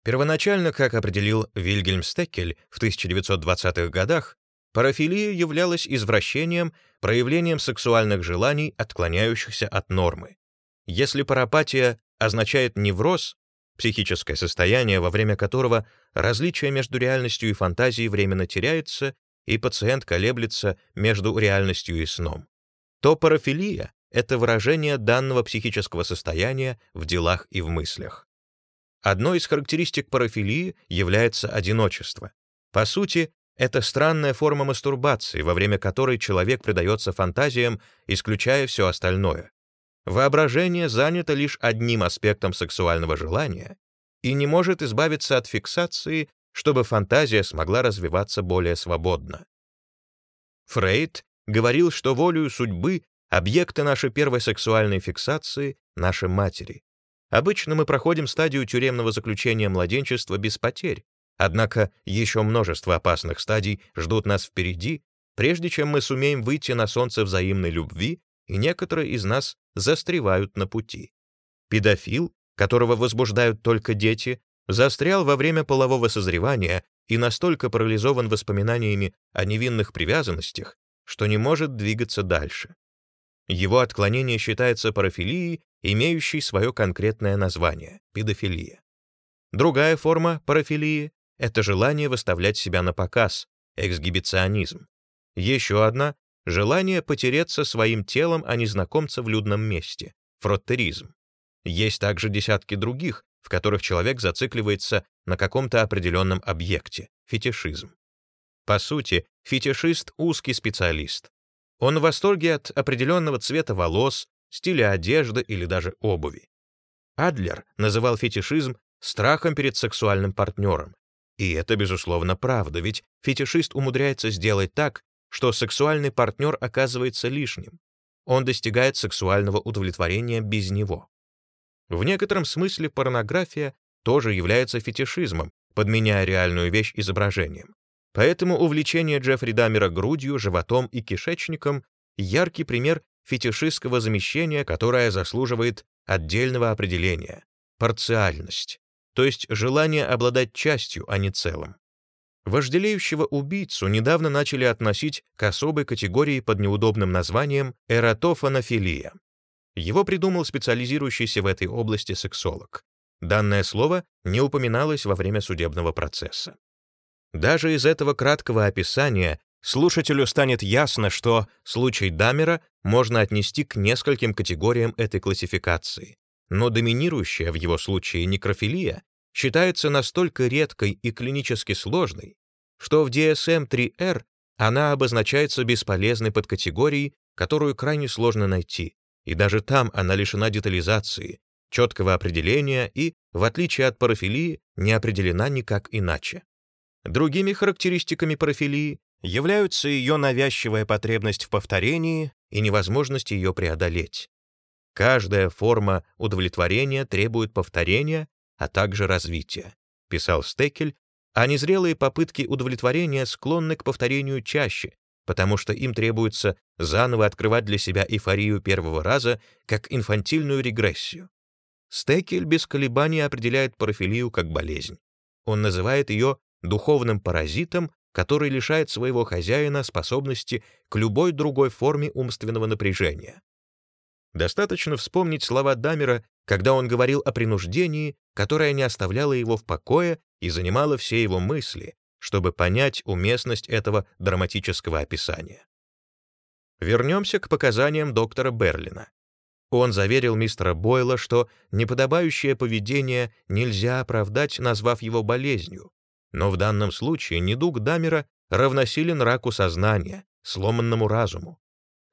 Первоначально, как определил Вильгельм Стеккель в 1920-х годах, парафилия являлась извращением, проявлением сексуальных желаний, отклоняющихся от нормы. Если парапатия означает невроз, психическое состояние, во время которого различие между реальностью и фантазией временно теряется и пациент колеблется между реальностью и сном, то парафилия — это выражение данного психического состояния в делах и в мыслях. Одной из характеристик парафилии является одиночество. По сути, это странная форма мастурбации, во время которой человек предается фантазиям, исключая все остальное. Воображение занято лишь одним аспектом сексуального желания и не может избавиться от фиксации чтобы фантазия смогла развиваться более свободно. Фрейд говорил, что волею судьбы объекты нашей первой сексуальной фиксации — наши матери. Обычно мы проходим стадию тюремного заключения младенчества без потерь, однако еще множество опасных стадий ждут нас впереди, прежде чем мы сумеем выйти на солнце взаимной любви, и некоторые из нас застревают на пути. Педофил, которого возбуждают только дети, застрял во время полового созревания и настолько парализован воспоминаниями о невинных привязанностях, что не может двигаться дальше. Его отклонение считается парафилией, имеющей свое конкретное название — педофилия. Другая форма парафилии — это желание выставлять себя на показ, эксгибиционизм. Еще одна — желание потереться своим телом о незнакомца в людном месте, фроттеризм. Есть также десятки других, в которых человек зацикливается на каком-то определенном объекте, фетишизм. По сути, фетишист — узкий специалист. Он в восторге от определенного цвета волос, стиля одежды или даже обуви. Адлер называл фетишизм страхом перед сексуальным партнером. И это, безусловно, правда, ведь фетишист умудряется сделать так, что сексуальный партнер оказывается лишним. Он достигает сексуального удовлетворения без него. В некотором смысле порнография тоже является фетишизмом, подменяя реальную вещь изображением. Поэтому увлечение Джеффри Даммера грудью, животом и кишечником — яркий пример фетишистского замещения, которое заслуживает отдельного определения — парциальность, то есть желание обладать частью, а не целым. Вожделеющего убийцу недавно начали относить к особой категории под неудобным названием эротофонофилия. Его придумал специализирующийся в этой области сексолог. Данное слово не упоминалось во время судебного процесса. Даже из этого краткого описания слушателю станет ясно, что случай Дамера можно отнести к нескольким категориям этой классификации, но доминирующая в его случае некрофилия считается настолько редкой и клинически сложной, что в DSM-3R она обозначается бесполезной подкатегорией, которую крайне сложно найти, и даже там она лишена детализации, четкого определения и, в отличие от парафилии, не определена никак иначе. Другими характеристиками парафилии являются ее навязчивая потребность в повторении и невозможность ее преодолеть. Каждая форма удовлетворения требует повторения, а также развития, писал Стекель, а незрелые попытки удовлетворения склонны к повторению чаще, потому что им требуется заново открывать для себя эйфорию первого раза как инфантильную регрессию. Стекель без колебаний определяет парафилию как болезнь. Он называет ее духовным паразитом, который лишает своего хозяина способности к любой другой форме умственного напряжения. Достаточно вспомнить слова Дамера, когда он говорил о принуждении, которое не оставляло его в покое и занимало все его мысли, чтобы понять уместность этого драматического описания. Вернемся к показаниям доктора Берлина. Он заверил мистера Бойла, что неподобающее поведение нельзя оправдать, назвав его болезнью, но в данном случае недуг Дамера равносилен раку сознания, сломанному разуму.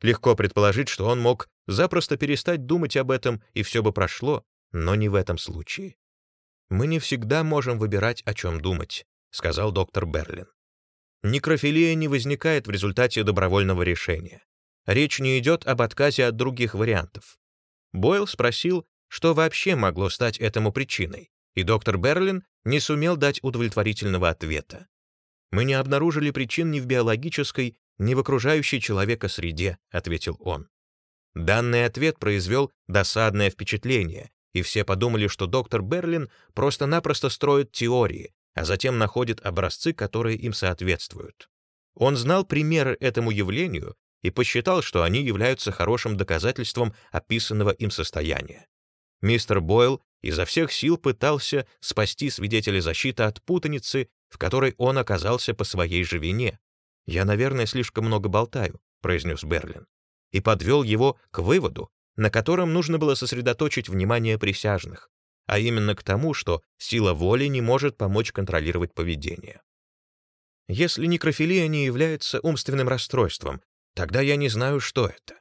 Легко предположить, что он мог запросто перестать думать об этом, и все бы прошло, но не в этом случае. «Мы не всегда можем выбирать, о чем думать», — сказал доктор Берлин. Некрофилия не возникает в результате добровольного решения. Речь не идет об отказе от других вариантов. Бойл спросил, что вообще могло стать этому причиной, и доктор Берлин не сумел дать удовлетворительного ответа. «Мы не обнаружили причин ни в биологической, ни в окружающей человека среде», — ответил он. Данный ответ произвел досадное впечатление, и все подумали, что доктор Берлин просто-напросто строит теории, а затем находит образцы, которые им соответствуют. Он знал примеры этому явлению и посчитал, что они являются хорошим доказательством описанного им состояния. Мистер Бойл изо всех сил пытался спасти свидетеля защиты от путаницы, в которой он оказался по своей же вине. «Я, наверное, слишком много болтаю», — произнес Берлин, и подвел его к выводу, на котором нужно было сосредоточить внимание присяжных, а именно к тому, что сила воли не может помочь контролировать поведение. Если некрофилия не является умственным расстройством, тогда я не знаю, что это.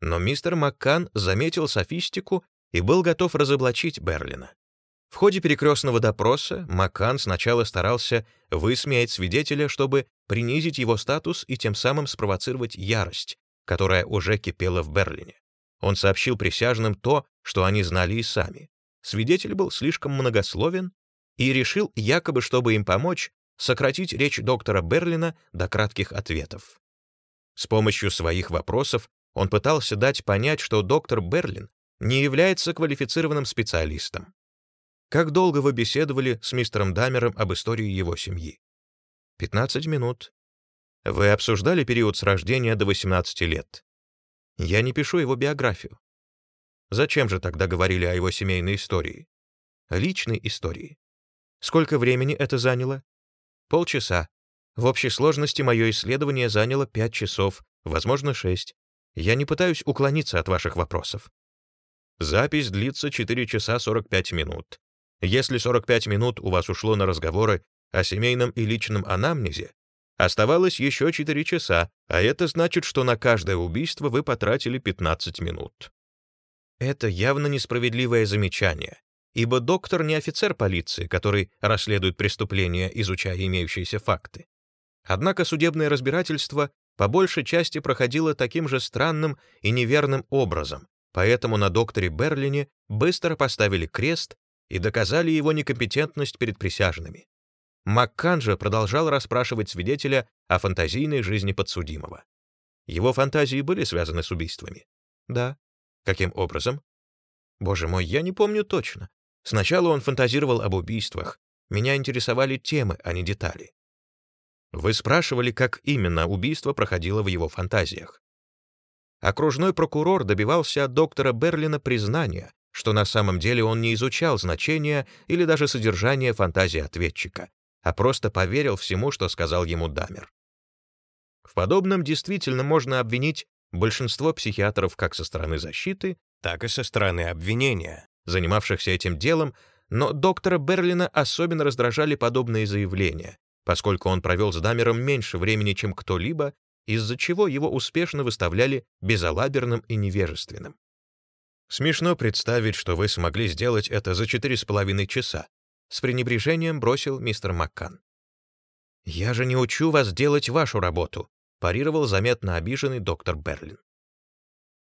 Но мистер Маккан заметил софистику и был готов разоблачить Берлина. В ходе перекрестного допроса Маккан сначала старался высмеять свидетеля, чтобы принизить его статус и тем самым спровоцировать ярость, которая уже кипела в Берлине. Он сообщил присяжным то, что они знали и сами. Свидетель был слишком многословен и решил, якобы чтобы им помочь, сократить речь доктора Берлина до кратких ответов. С помощью своих вопросов он пытался дать понять, что доктор Берлин не является квалифицированным специалистом. Как долго вы беседовали с мистером Дамером об истории его семьи? 15 минут. Вы обсуждали период с рождения до 18 лет. Я не пишу его биографию. Зачем же тогда говорили о его семейной истории? Личной истории. Сколько времени это заняло? Полчаса. В общей сложности мое исследование заняло 5 часов, возможно, 6. Я не пытаюсь уклониться от ваших вопросов. Запись длится 4 часа 45 минут. Если 45 минут у вас ушло на разговоры о семейном и личном анамнезе, оставалось еще 4 часа, а это значит, что на каждое убийство вы потратили 15 минут. Это явно несправедливое замечание, ибо доктор не офицер полиции, который расследует преступления, изучая имеющиеся факты. Однако судебное разбирательство по большей части проходило таким же странным и неверным образом, Поэтому на докторе Берлине быстро поставили крест и доказали его некомпетентность перед присяжными. Маккан же продолжал расспрашивать свидетеля о фантазийной жизни подсудимого. Его фантазии были связаны с убийствами? Да. Каким образом? Боже мой, я не помню точно. Сначала он фантазировал об убийствах. Меня интересовали темы, а не детали. Вы спрашивали, как именно убийство проходило в его фантазиях. Окружной прокурор добивался от доктора Берлина признания, что на самом деле он не изучал значения или даже содержание фантазии ответчика, а просто поверил всему, что сказал ему Дамер. В подобном действительно можно обвинить большинство психиатров как со стороны защиты, так и со стороны обвинения, занимавшихся этим делом, но доктора Берлина особенно раздражали подобные заявления, поскольку он провел с Дамером меньше времени, чем кто-либо, из-за чего его успешно выставляли безалаберным и невежественным. Смешно представить, что вы смогли сделать это за четыре с половиной часа, с пренебрежением бросил мистер Маккан. «Я же не учу вас делать вашу работу», парировал заметно обиженный доктор Берлин.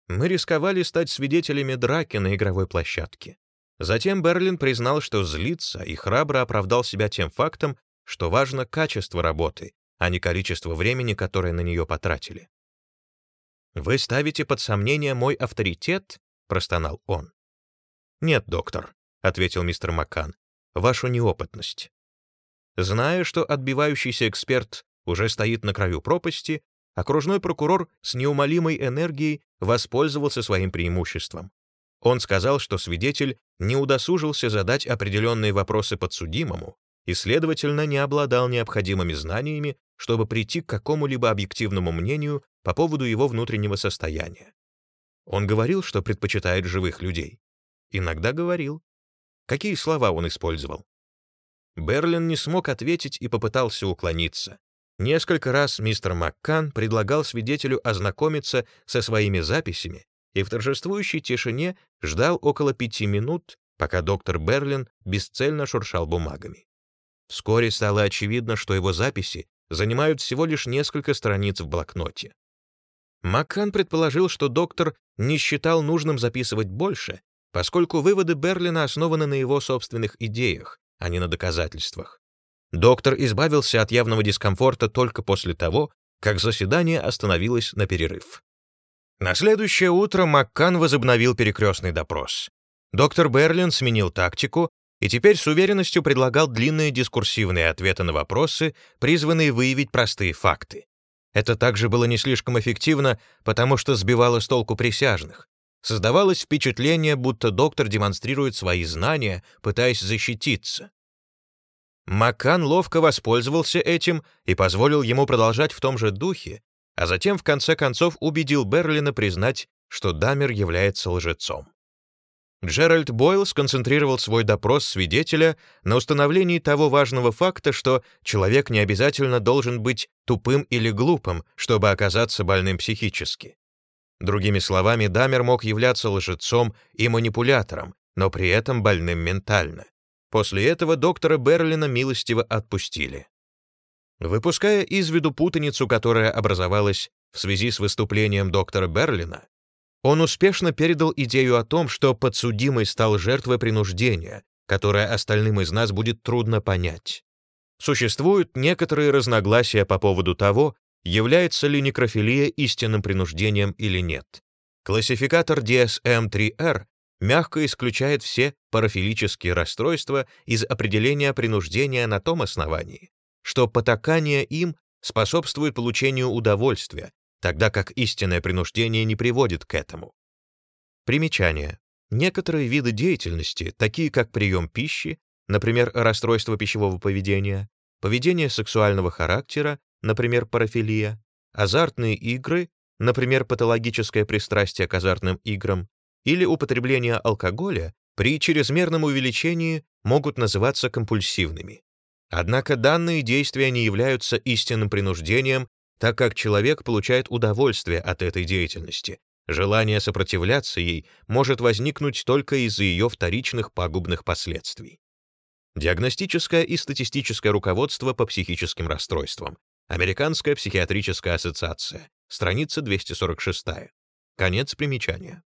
Мы рисковали стать свидетелями драки на игровой площадке. Затем Берлин признал, что злится и храбро оправдал себя тем фактом, что важно качество работы, а не количество времени, которое на нее потратили. «Вы ставите под сомнение мой авторитет?» — простонал он. «Нет, доктор», — ответил мистер Маккан, — «вашу неопытность». Зная, что отбивающийся эксперт уже стоит на краю пропасти, окружной прокурор с неумолимой энергией воспользовался своим преимуществом. Он сказал, что свидетель не удосужился задать определенные вопросы подсудимому и, следовательно, не обладал необходимыми знаниями, чтобы прийти к какому-либо объективному мнению по поводу его внутреннего состояния. Он говорил, что предпочитает живых людей. Иногда говорил. Какие слова он использовал? Берлин не смог ответить и попытался уклониться. Несколько раз мистер Маккан предлагал свидетелю ознакомиться со своими записями и в торжествующей тишине ждал около пяти минут, пока доктор Берлин бесцельно шуршал бумагами. Вскоре стало очевидно, что его записи занимают всего лишь несколько страниц в блокноте. Маккан предположил, что доктор не считал нужным записывать больше, поскольку выводы Берлина основаны на его собственных идеях, а не на доказательствах. Доктор избавился от явного дискомфорта только после того, как заседание остановилось на перерыв. На следующее утро Маккан возобновил перекрестный допрос. Доктор Берлин сменил тактику и теперь с уверенностью предлагал длинные дискурсивные ответы на вопросы, призванные выявить простые факты. Это также было не слишком эффективно, потому что сбивало с толку присяжных. Создавалось впечатление, будто доктор демонстрирует свои знания, пытаясь защититься. Маккан ловко воспользовался этим и позволил ему продолжать в том же духе, а затем в конце концов убедил Берлина признать, что Дамер является лжецом. Джеральд Бойл сконцентрировал свой допрос свидетеля на установлении того важного факта, что человек не обязательно должен быть тупым или глупым, чтобы оказаться больным психически. Другими словами, Дамер мог являться лжецом и манипулятором, но при этом больным ментально. После этого доктора Берлина милостиво отпустили. Выпуская из виду путаницу, которая образовалась в связи с выступлением доктора Берлина, он успешно передал идею о том, что подсудимый стал жертвой принуждения, которое остальным из нас будет трудно понять. Существуют некоторые разногласия по поводу того, является ли некрофилия истинным принуждением или нет. Классификатор DSM-3R мягко исключает все парафилические расстройства из определения принуждения на том основании, что потакание им способствует получению удовольствия, тогда как истинное принуждение не приводит к этому. Примечание. Некоторые виды деятельности, такие как прием пищи, например, расстройство пищевого поведения, поведение сексуального характера, например, парафилия, азартные игры, например, патологическое пристрастие к азартным играм, или употребление алкоголя при чрезмерном увеличении могут называться компульсивными. Однако данные действия не являются истинным принуждением, так как человек получает удовольствие от этой деятельности. Желание сопротивляться ей может возникнуть только из-за ее вторичных пагубных последствий. Диагностическое и статистическое руководство по психическим расстройствам. Американская психиатрическая ассоциация. Страница 246. Конец примечания.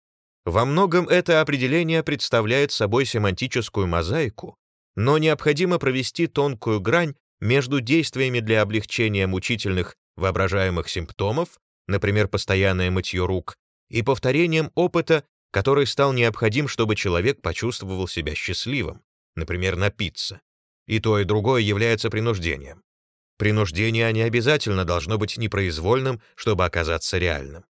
Во многом это определение представляет собой семантическую мозаику, но необходимо провести тонкую грань между действиями для облегчения мучительных воображаемых симптомов, например, постоянное мытье рук, и повторением опыта, который стал необходим, чтобы человек почувствовал себя счастливым, например, напиться. И то, и другое является принуждением. Принуждение не обязательно должно быть непроизвольным, чтобы оказаться реальным.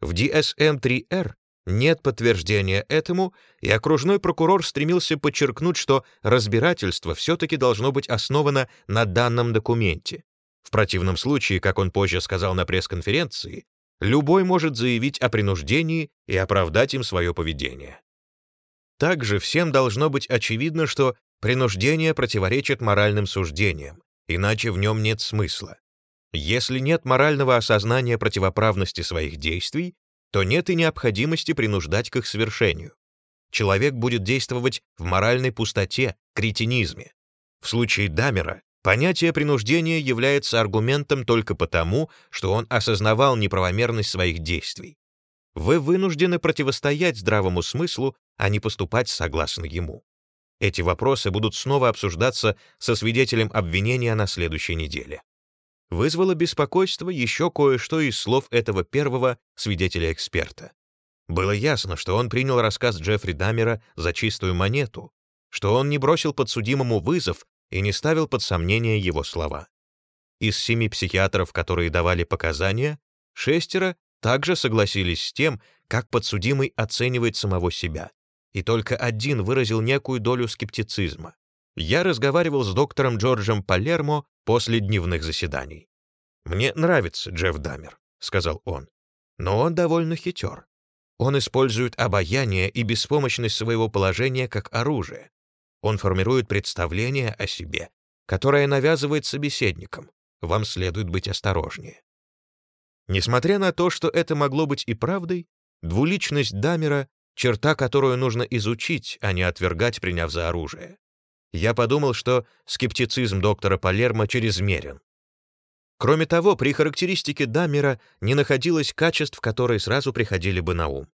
В DSM-3R Нет подтверждения этому, и окружной прокурор стремился подчеркнуть, что разбирательство все-таки должно быть основано на данном документе. В противном случае, как он позже сказал на пресс-конференции, любой может заявить о принуждении и оправдать им свое поведение. Также всем должно быть очевидно, что принуждение противоречит моральным суждениям, иначе в нем нет смысла. Если нет морального осознания противоправности своих действий, то нет и необходимости принуждать к их совершению. Человек будет действовать в моральной пустоте, кретинизме. В случае Дамера понятие принуждения является аргументом только потому, что он осознавал неправомерность своих действий. Вы вынуждены противостоять здравому смыслу, а не поступать согласно ему. Эти вопросы будут снова обсуждаться со свидетелем обвинения на следующей неделе вызвало беспокойство еще кое-что из слов этого первого свидетеля-эксперта. Было ясно, что он принял рассказ Джеффри Дамера за чистую монету, что он не бросил подсудимому вызов и не ставил под сомнение его слова. Из семи психиатров, которые давали показания, шестеро также согласились с тем, как подсудимый оценивает самого себя, и только один выразил некую долю скептицизма. Я разговаривал с доктором Джорджем Палермо после дневных заседаний. «Мне нравится Джефф Дамер», — сказал он, — «но он довольно хитер. Он использует обаяние и беспомощность своего положения как оружие. Он формирует представление о себе, которое навязывает собеседникам. Вам следует быть осторожнее». Несмотря на то, что это могло быть и правдой, двуличность Дамера — черта, которую нужно изучить, а не отвергать, приняв за оружие я подумал, что скептицизм доктора Палермо чрезмерен. Кроме того, при характеристике Даммера не находилось качеств, которые сразу приходили бы на ум.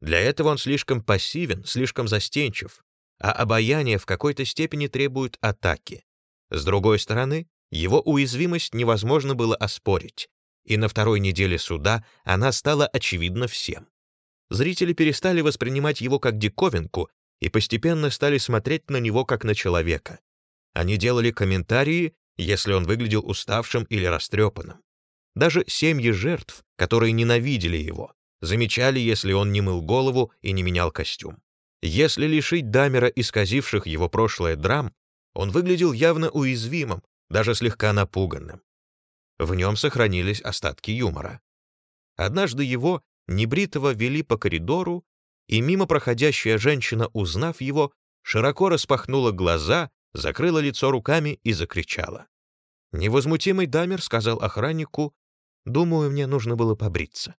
Для этого он слишком пассивен, слишком застенчив, а обаяние в какой-то степени требует атаки. С другой стороны, его уязвимость невозможно было оспорить, и на второй неделе суда она стала очевидна всем. Зрители перестали воспринимать его как диковинку и постепенно стали смотреть на него как на человека. Они делали комментарии, если он выглядел уставшим или растрепанным. Даже семьи жертв, которые ненавидели его, замечали, если он не мыл голову и не менял костюм. Если лишить Дамера исказивших его прошлое драм, он выглядел явно уязвимым, даже слегка напуганным. В нем сохранились остатки юмора. Однажды его, небритого, вели по коридору, и мимо проходящая женщина, узнав его, широко распахнула глаза, закрыла лицо руками и закричала. Невозмутимый Дамер сказал охраннику, «Думаю, мне нужно было побриться».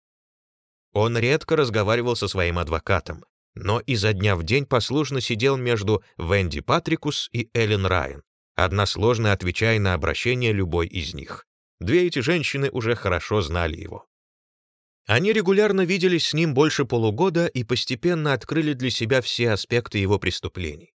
Он редко разговаривал со своим адвокатом, но изо дня в день послушно сидел между Венди Патрикус и Эллен Райан, односложно отвечая на обращение любой из них. Две эти женщины уже хорошо знали его. Они регулярно виделись с ним больше полугода и постепенно открыли для себя все аспекты его преступлений.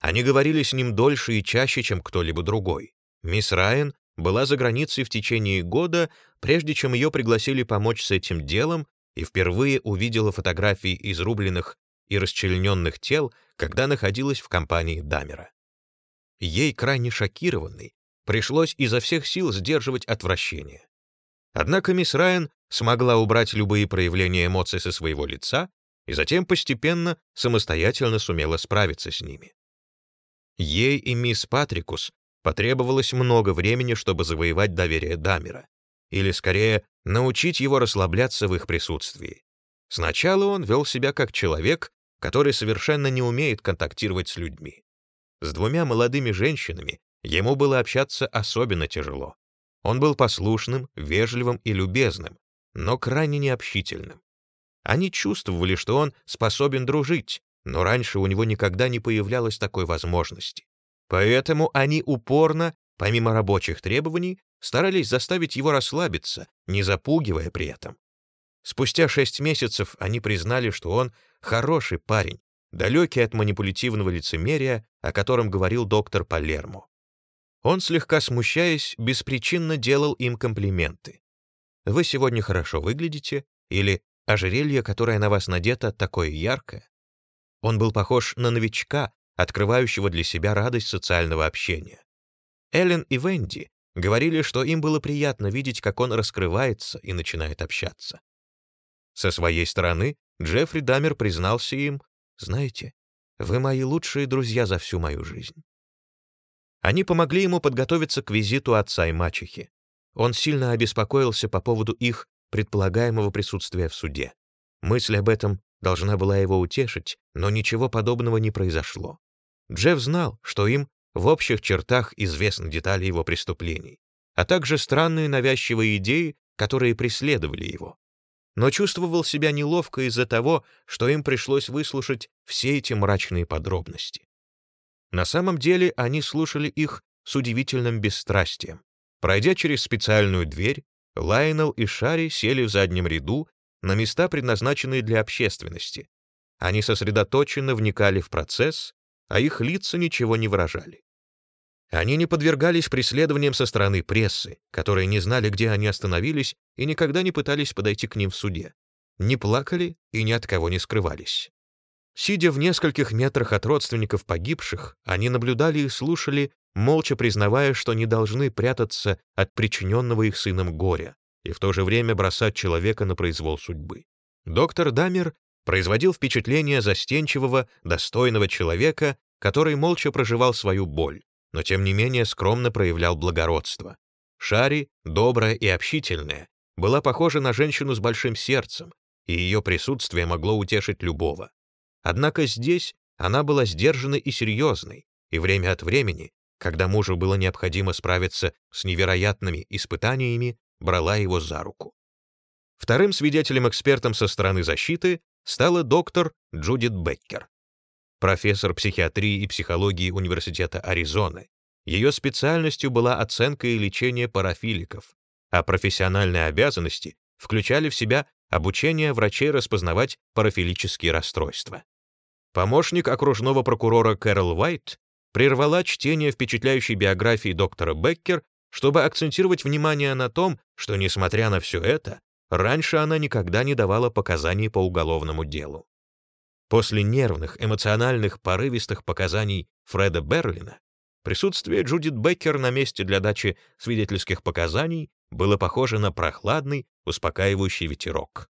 Они говорили с ним дольше и чаще, чем кто-либо другой. Мисс Райан была за границей в течение года, прежде чем ее пригласили помочь с этим делом, и впервые увидела фотографии изрубленных и расчлененных тел, когда находилась в компании Дамера. Ей, крайне шокированной, пришлось изо всех сил сдерживать отвращение. Однако мисс Райан смогла убрать любые проявления эмоций со своего лица и затем постепенно самостоятельно сумела справиться с ними. Ей и мисс Патрикус потребовалось много времени, чтобы завоевать доверие Дамера, или, скорее, научить его расслабляться в их присутствии. Сначала он вел себя как человек, который совершенно не умеет контактировать с людьми. С двумя молодыми женщинами ему было общаться особенно тяжело. Он был послушным, вежливым и любезным, но крайне необщительным. Они чувствовали, что он способен дружить, но раньше у него никогда не появлялось такой возможности. Поэтому они упорно, помимо рабочих требований, старались заставить его расслабиться, не запугивая при этом. Спустя шесть месяцев они признали, что он хороший парень, далекий от манипулятивного лицемерия, о котором говорил доктор Палермо. Он, слегка смущаясь, беспричинно делал им комплименты. «Вы сегодня хорошо выглядите» или «Ожерелье, которое на вас надето, такое яркое». Он был похож на новичка, открывающего для себя радость социального общения. Эллен и Венди говорили, что им было приятно видеть, как он раскрывается и начинает общаться. Со своей стороны, Джеффри Дамер признался им, «Знаете, вы мои лучшие друзья за всю мою жизнь». Они помогли ему подготовиться к визиту отца и мачехи. Он сильно обеспокоился по поводу их предполагаемого присутствия в суде. Мысль об этом должна была его утешить, но ничего подобного не произошло. Джефф знал, что им в общих чертах известны детали его преступлений, а также странные навязчивые идеи, которые преследовали его. Но чувствовал себя неловко из-за того, что им пришлось выслушать все эти мрачные подробности. На самом деле они слушали их с удивительным бесстрастием. Пройдя через специальную дверь, Лайнел и Шари сели в заднем ряду на места, предназначенные для общественности. Они сосредоточенно вникали в процесс, а их лица ничего не выражали. Они не подвергались преследованиям со стороны прессы, которые не знали, где они остановились и никогда не пытались подойти к ним в суде. Не плакали и ни от кого не скрывались. Сидя в нескольких метрах от родственников погибших, они наблюдали и слушали, молча признавая, что не должны прятаться от причиненного их сыном горя и в то же время бросать человека на произвол судьбы. Доктор Дамер производил впечатление застенчивого, достойного человека, который молча проживал свою боль, но тем не менее скромно проявлял благородство. Шари, добрая и общительная, была похожа на женщину с большим сердцем, и ее присутствие могло утешить любого. Однако здесь она была сдержанной и серьезной, и время от времени, когда мужу было необходимо справиться с невероятными испытаниями, брала его за руку. Вторым свидетелем-экспертом со стороны защиты стала доктор Джудит Беккер, профессор психиатрии и психологии Университета Аризоны. Ее специальностью была оценка и лечение парафиликов, а профессиональные обязанности включали в себя обучение врачей распознавать парафилические расстройства. Помощник окружного прокурора Кэрол Уайт прервала чтение впечатляющей биографии доктора Беккер, чтобы акцентировать внимание на том, что, несмотря на все это, раньше она никогда не давала показаний по уголовному делу. После нервных, эмоциональных, порывистых показаний Фреда Берлина присутствие Джудит Беккер на месте для дачи свидетельских показаний было похоже на прохладный, успокаивающий ветерок.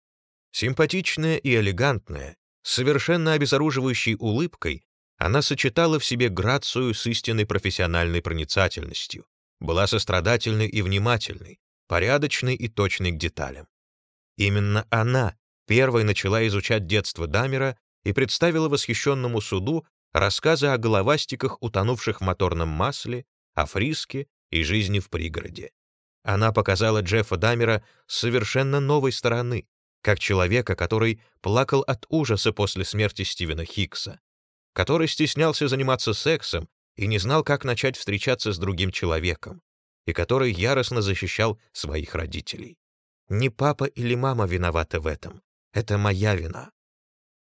Симпатичная и элегантная, с совершенно обезоруживающей улыбкой, она сочетала в себе грацию с истинной профессиональной проницательностью, была сострадательной и внимательной, порядочной и точной к деталям. Именно она первой начала изучать детство Дамера и представила восхищенному суду рассказы о головастиках, утонувших в моторном масле, о Фриске и жизни в пригороде. Она показала Джеффа Дамера с совершенно новой стороны, как человека, который плакал от ужаса после смерти Стивена Хиггса, который стеснялся заниматься сексом и не знал, как начать встречаться с другим человеком, и который яростно защищал своих родителей. Не папа или мама виноваты в этом. Это моя вина.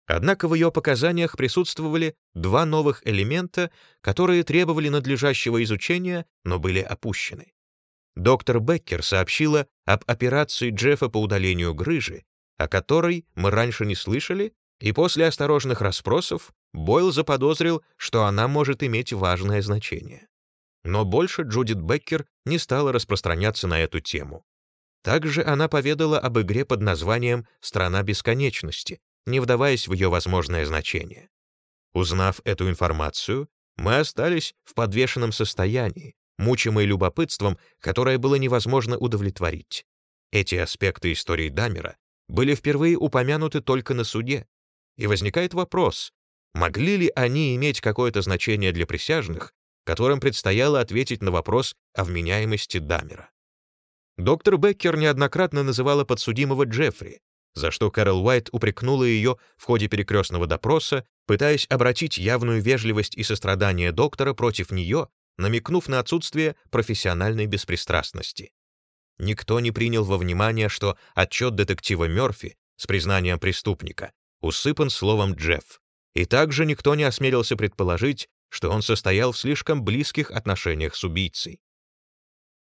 Однако в ее показаниях присутствовали два новых элемента, которые требовали надлежащего изучения, но были опущены. Доктор Беккер сообщила об операции Джеффа по удалению грыжи, о которой мы раньше не слышали, и после осторожных расспросов Бойл заподозрил, что она может иметь важное значение. Но больше Джудит Беккер не стала распространяться на эту тему. Также она поведала об игре под названием «Страна бесконечности», не вдаваясь в ее возможное значение. Узнав эту информацию, мы остались в подвешенном состоянии, мучимые любопытством, которое было невозможно удовлетворить. Эти аспекты истории Дамера были впервые упомянуты только на суде, и возникает вопрос, могли ли они иметь какое-то значение для присяжных, которым предстояло ответить на вопрос о вменяемости Дамера. Доктор Беккер неоднократно называла подсудимого Джеффри, за что Кэрол Уайт упрекнула ее в ходе перекрестного допроса, пытаясь обратить явную вежливость и сострадание доктора против нее, намекнув на отсутствие профессиональной беспристрастности. Никто не принял во внимание, что отчет детектива Мёрфи с признанием преступника усыпан словом «Джефф», и также никто не осмелился предположить, что он состоял в слишком близких отношениях с убийцей.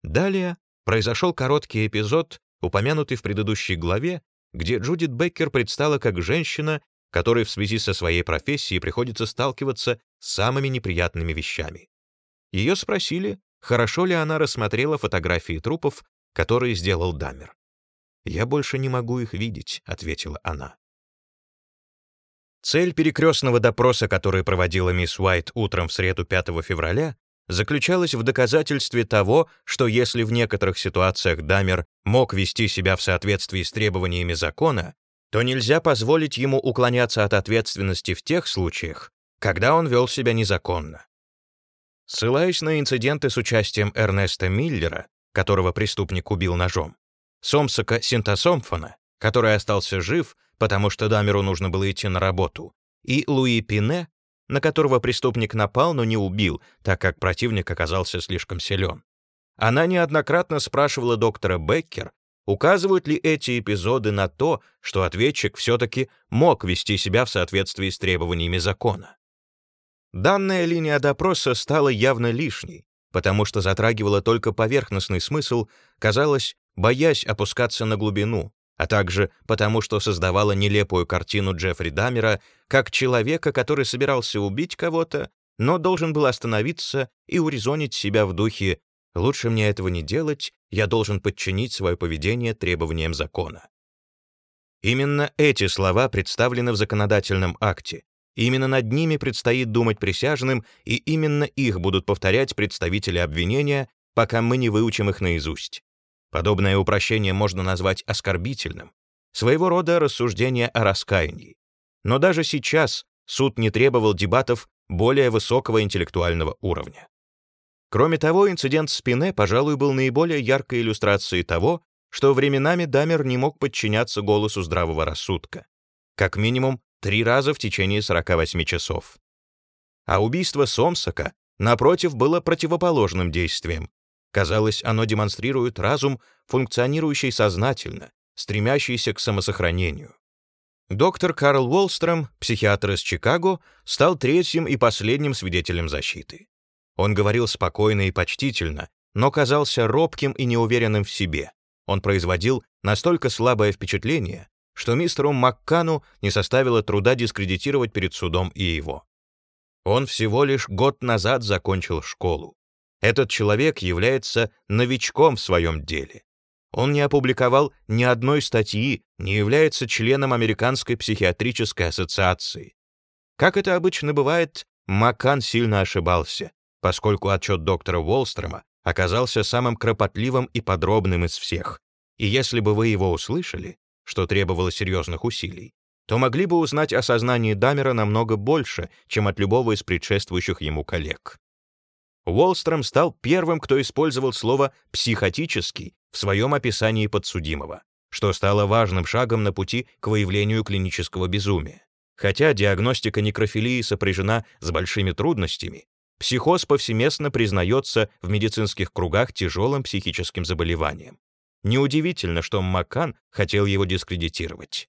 Далее произошел короткий эпизод, упомянутый в предыдущей главе, где Джудит Беккер предстала как женщина, которой в связи со своей профессией приходится сталкиваться с самыми неприятными вещами. Ее спросили, хорошо ли она рассмотрела фотографии трупов, которые сделал Дамер. «Я больше не могу их видеть», — ответила она. Цель перекрестного допроса, который проводила мисс Уайт утром в среду 5 февраля, заключалась в доказательстве того, что если в некоторых ситуациях Дамер мог вести себя в соответствии с требованиями закона, то нельзя позволить ему уклоняться от ответственности в тех случаях, когда он вел себя незаконно. Ссылаясь на инциденты с участием Эрнеста Миллера, которого преступник убил ножом, Сомсака Синтасомфона, который остался жив, потому что Дамеру нужно было идти на работу, и Луи Пине, на которого преступник напал, но не убил, так как противник оказался слишком силен. Она неоднократно спрашивала доктора Беккер, указывают ли эти эпизоды на то, что ответчик все-таки мог вести себя в соответствии с требованиями закона. Данная линия допроса стала явно лишней, потому что затрагивала только поверхностный смысл, казалось, боясь опускаться на глубину, а также потому, что создавала нелепую картину Джеффри Дамера как человека, который собирался убить кого-то, но должен был остановиться и урезонить себя в духе «лучше мне этого не делать, я должен подчинить свое поведение требованиям закона». Именно эти слова представлены в законодательном акте. Именно над ними предстоит думать присяжным, и именно их будут повторять представители обвинения, пока мы не выучим их наизусть. Подобное упрощение можно назвать оскорбительным, своего рода рассуждение о раскаянии. Но даже сейчас суд не требовал дебатов более высокого интеллектуального уровня. Кроме того, инцидент с Пине, пожалуй, был наиболее яркой иллюстрацией того, что временами Дамер не мог подчиняться голосу здравого рассудка. Как минимум три раза в течение 48 часов. А убийство Сомсака, напротив, было противоположным действием, Казалось, оно демонстрирует разум, функционирующий сознательно, стремящийся к самосохранению. Доктор Карл Уолстром, психиатр из Чикаго, стал третьим и последним свидетелем защиты. Он говорил спокойно и почтительно, но казался робким и неуверенным в себе. Он производил настолько слабое впечатление, что мистеру Маккану не составило труда дискредитировать перед судом и его. Он всего лишь год назад закончил школу. Этот человек является новичком в своем деле. Он не опубликовал ни одной статьи, не является членом Американской психиатрической ассоциации. Как это обычно бывает, Маккан сильно ошибался, поскольку отчет доктора Уолстрома оказался самым кропотливым и подробным из всех. И если бы вы его услышали, что требовало серьезных усилий, то могли бы узнать о сознании Дамера намного больше, чем от любого из предшествующих ему коллег. Уолстром стал первым, кто использовал слово «психотический» в своем описании подсудимого, что стало важным шагом на пути к выявлению клинического безумия. Хотя диагностика некрофилии сопряжена с большими трудностями, психоз повсеместно признается в медицинских кругах тяжелым психическим заболеванием. Неудивительно, что Маккан хотел его дискредитировать.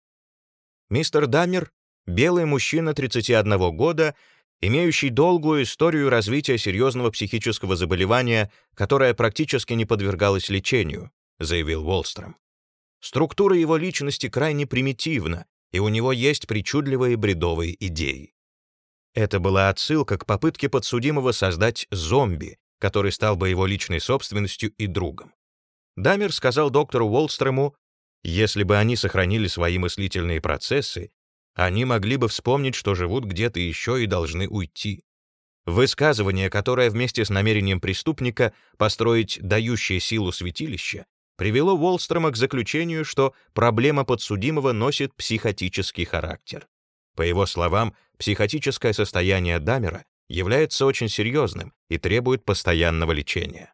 Мистер Дамер, белый мужчина 31 года, имеющий долгую историю развития серьезного психического заболевания, которое практически не подвергалось лечению, заявил Волстром. Структура его личности крайне примитивна, и у него есть причудливые бредовые идеи. Это была отсылка к попытке подсудимого создать зомби, который стал бы его личной собственностью и другом. Дамер сказал доктору Уолстрому, если бы они сохранили свои мыслительные процессы, они могли бы вспомнить, что живут где-то еще и должны уйти. Высказывание, которое вместе с намерением преступника построить дающее силу святилище, привело Уолстрома к заключению, что проблема подсудимого носит психотический характер. По его словам, психотическое состояние Дамера является очень серьезным и требует постоянного лечения.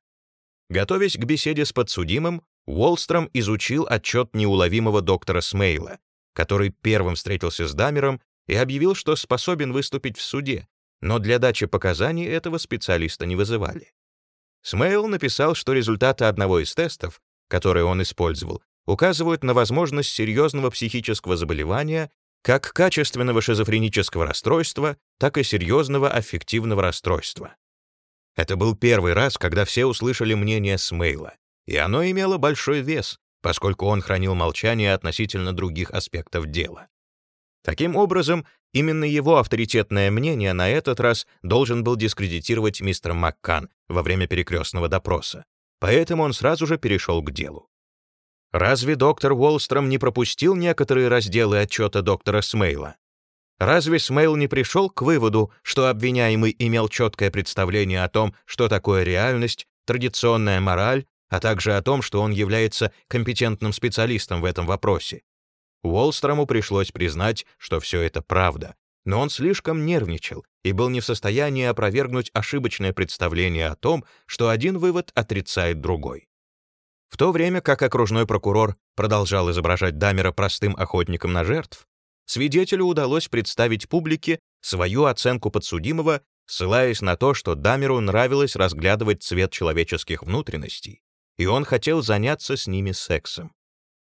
Готовясь к беседе с подсудимым, Уолстром изучил отчет неуловимого доктора Смейла, который первым встретился с Дамером и объявил, что способен выступить в суде, но для дачи показаний этого специалиста не вызывали. Смейл написал, что результаты одного из тестов, которые он использовал, указывают на возможность серьезного психического заболевания, как качественного шизофренического расстройства, так и серьезного аффективного расстройства. Это был первый раз, когда все услышали мнение Смейла, и оно имело большой вес, поскольку он хранил молчание относительно других аспектов дела. Таким образом, именно его авторитетное мнение на этот раз должен был дискредитировать мистер Маккан во время перекрестного допроса, поэтому он сразу же перешел к делу. Разве доктор Уолстром не пропустил некоторые разделы отчета доктора Смейла? Разве Смейл не пришел к выводу, что обвиняемый имел четкое представление о том, что такое реальность, традиционная мораль, а также о том, что он является компетентным специалистом в этом вопросе? Уолстрому пришлось признать, что все это правда, но он слишком нервничал и был не в состоянии опровергнуть ошибочное представление о том, что один вывод отрицает другой. В то время как окружной прокурор продолжал изображать Дамера простым охотником на жертв, свидетелю удалось представить публике свою оценку подсудимого, ссылаясь на то, что Дамеру нравилось разглядывать цвет человеческих внутренностей, и он хотел заняться с ними сексом.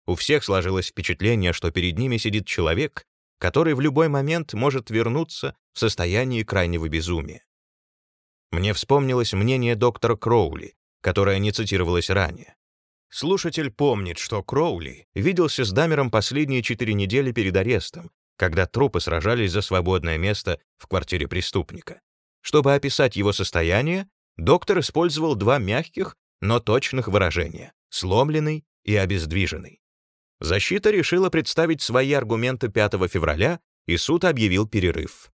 У всех сложилось впечатление, что перед ними сидит человек, который в любой момент может вернуться в состоянии крайнего безумия. Мне вспомнилось мнение доктора Кроули, которое не цитировалось ранее. Слушатель помнит, что Кроули виделся с Дамером последние четыре недели перед арестом, когда трупы сражались за свободное место в квартире преступника. Чтобы описать его состояние, доктор использовал два мягких, но точных выражения — сломленный и обездвиженный. Защита решила представить свои аргументы 5 февраля, и суд объявил перерыв.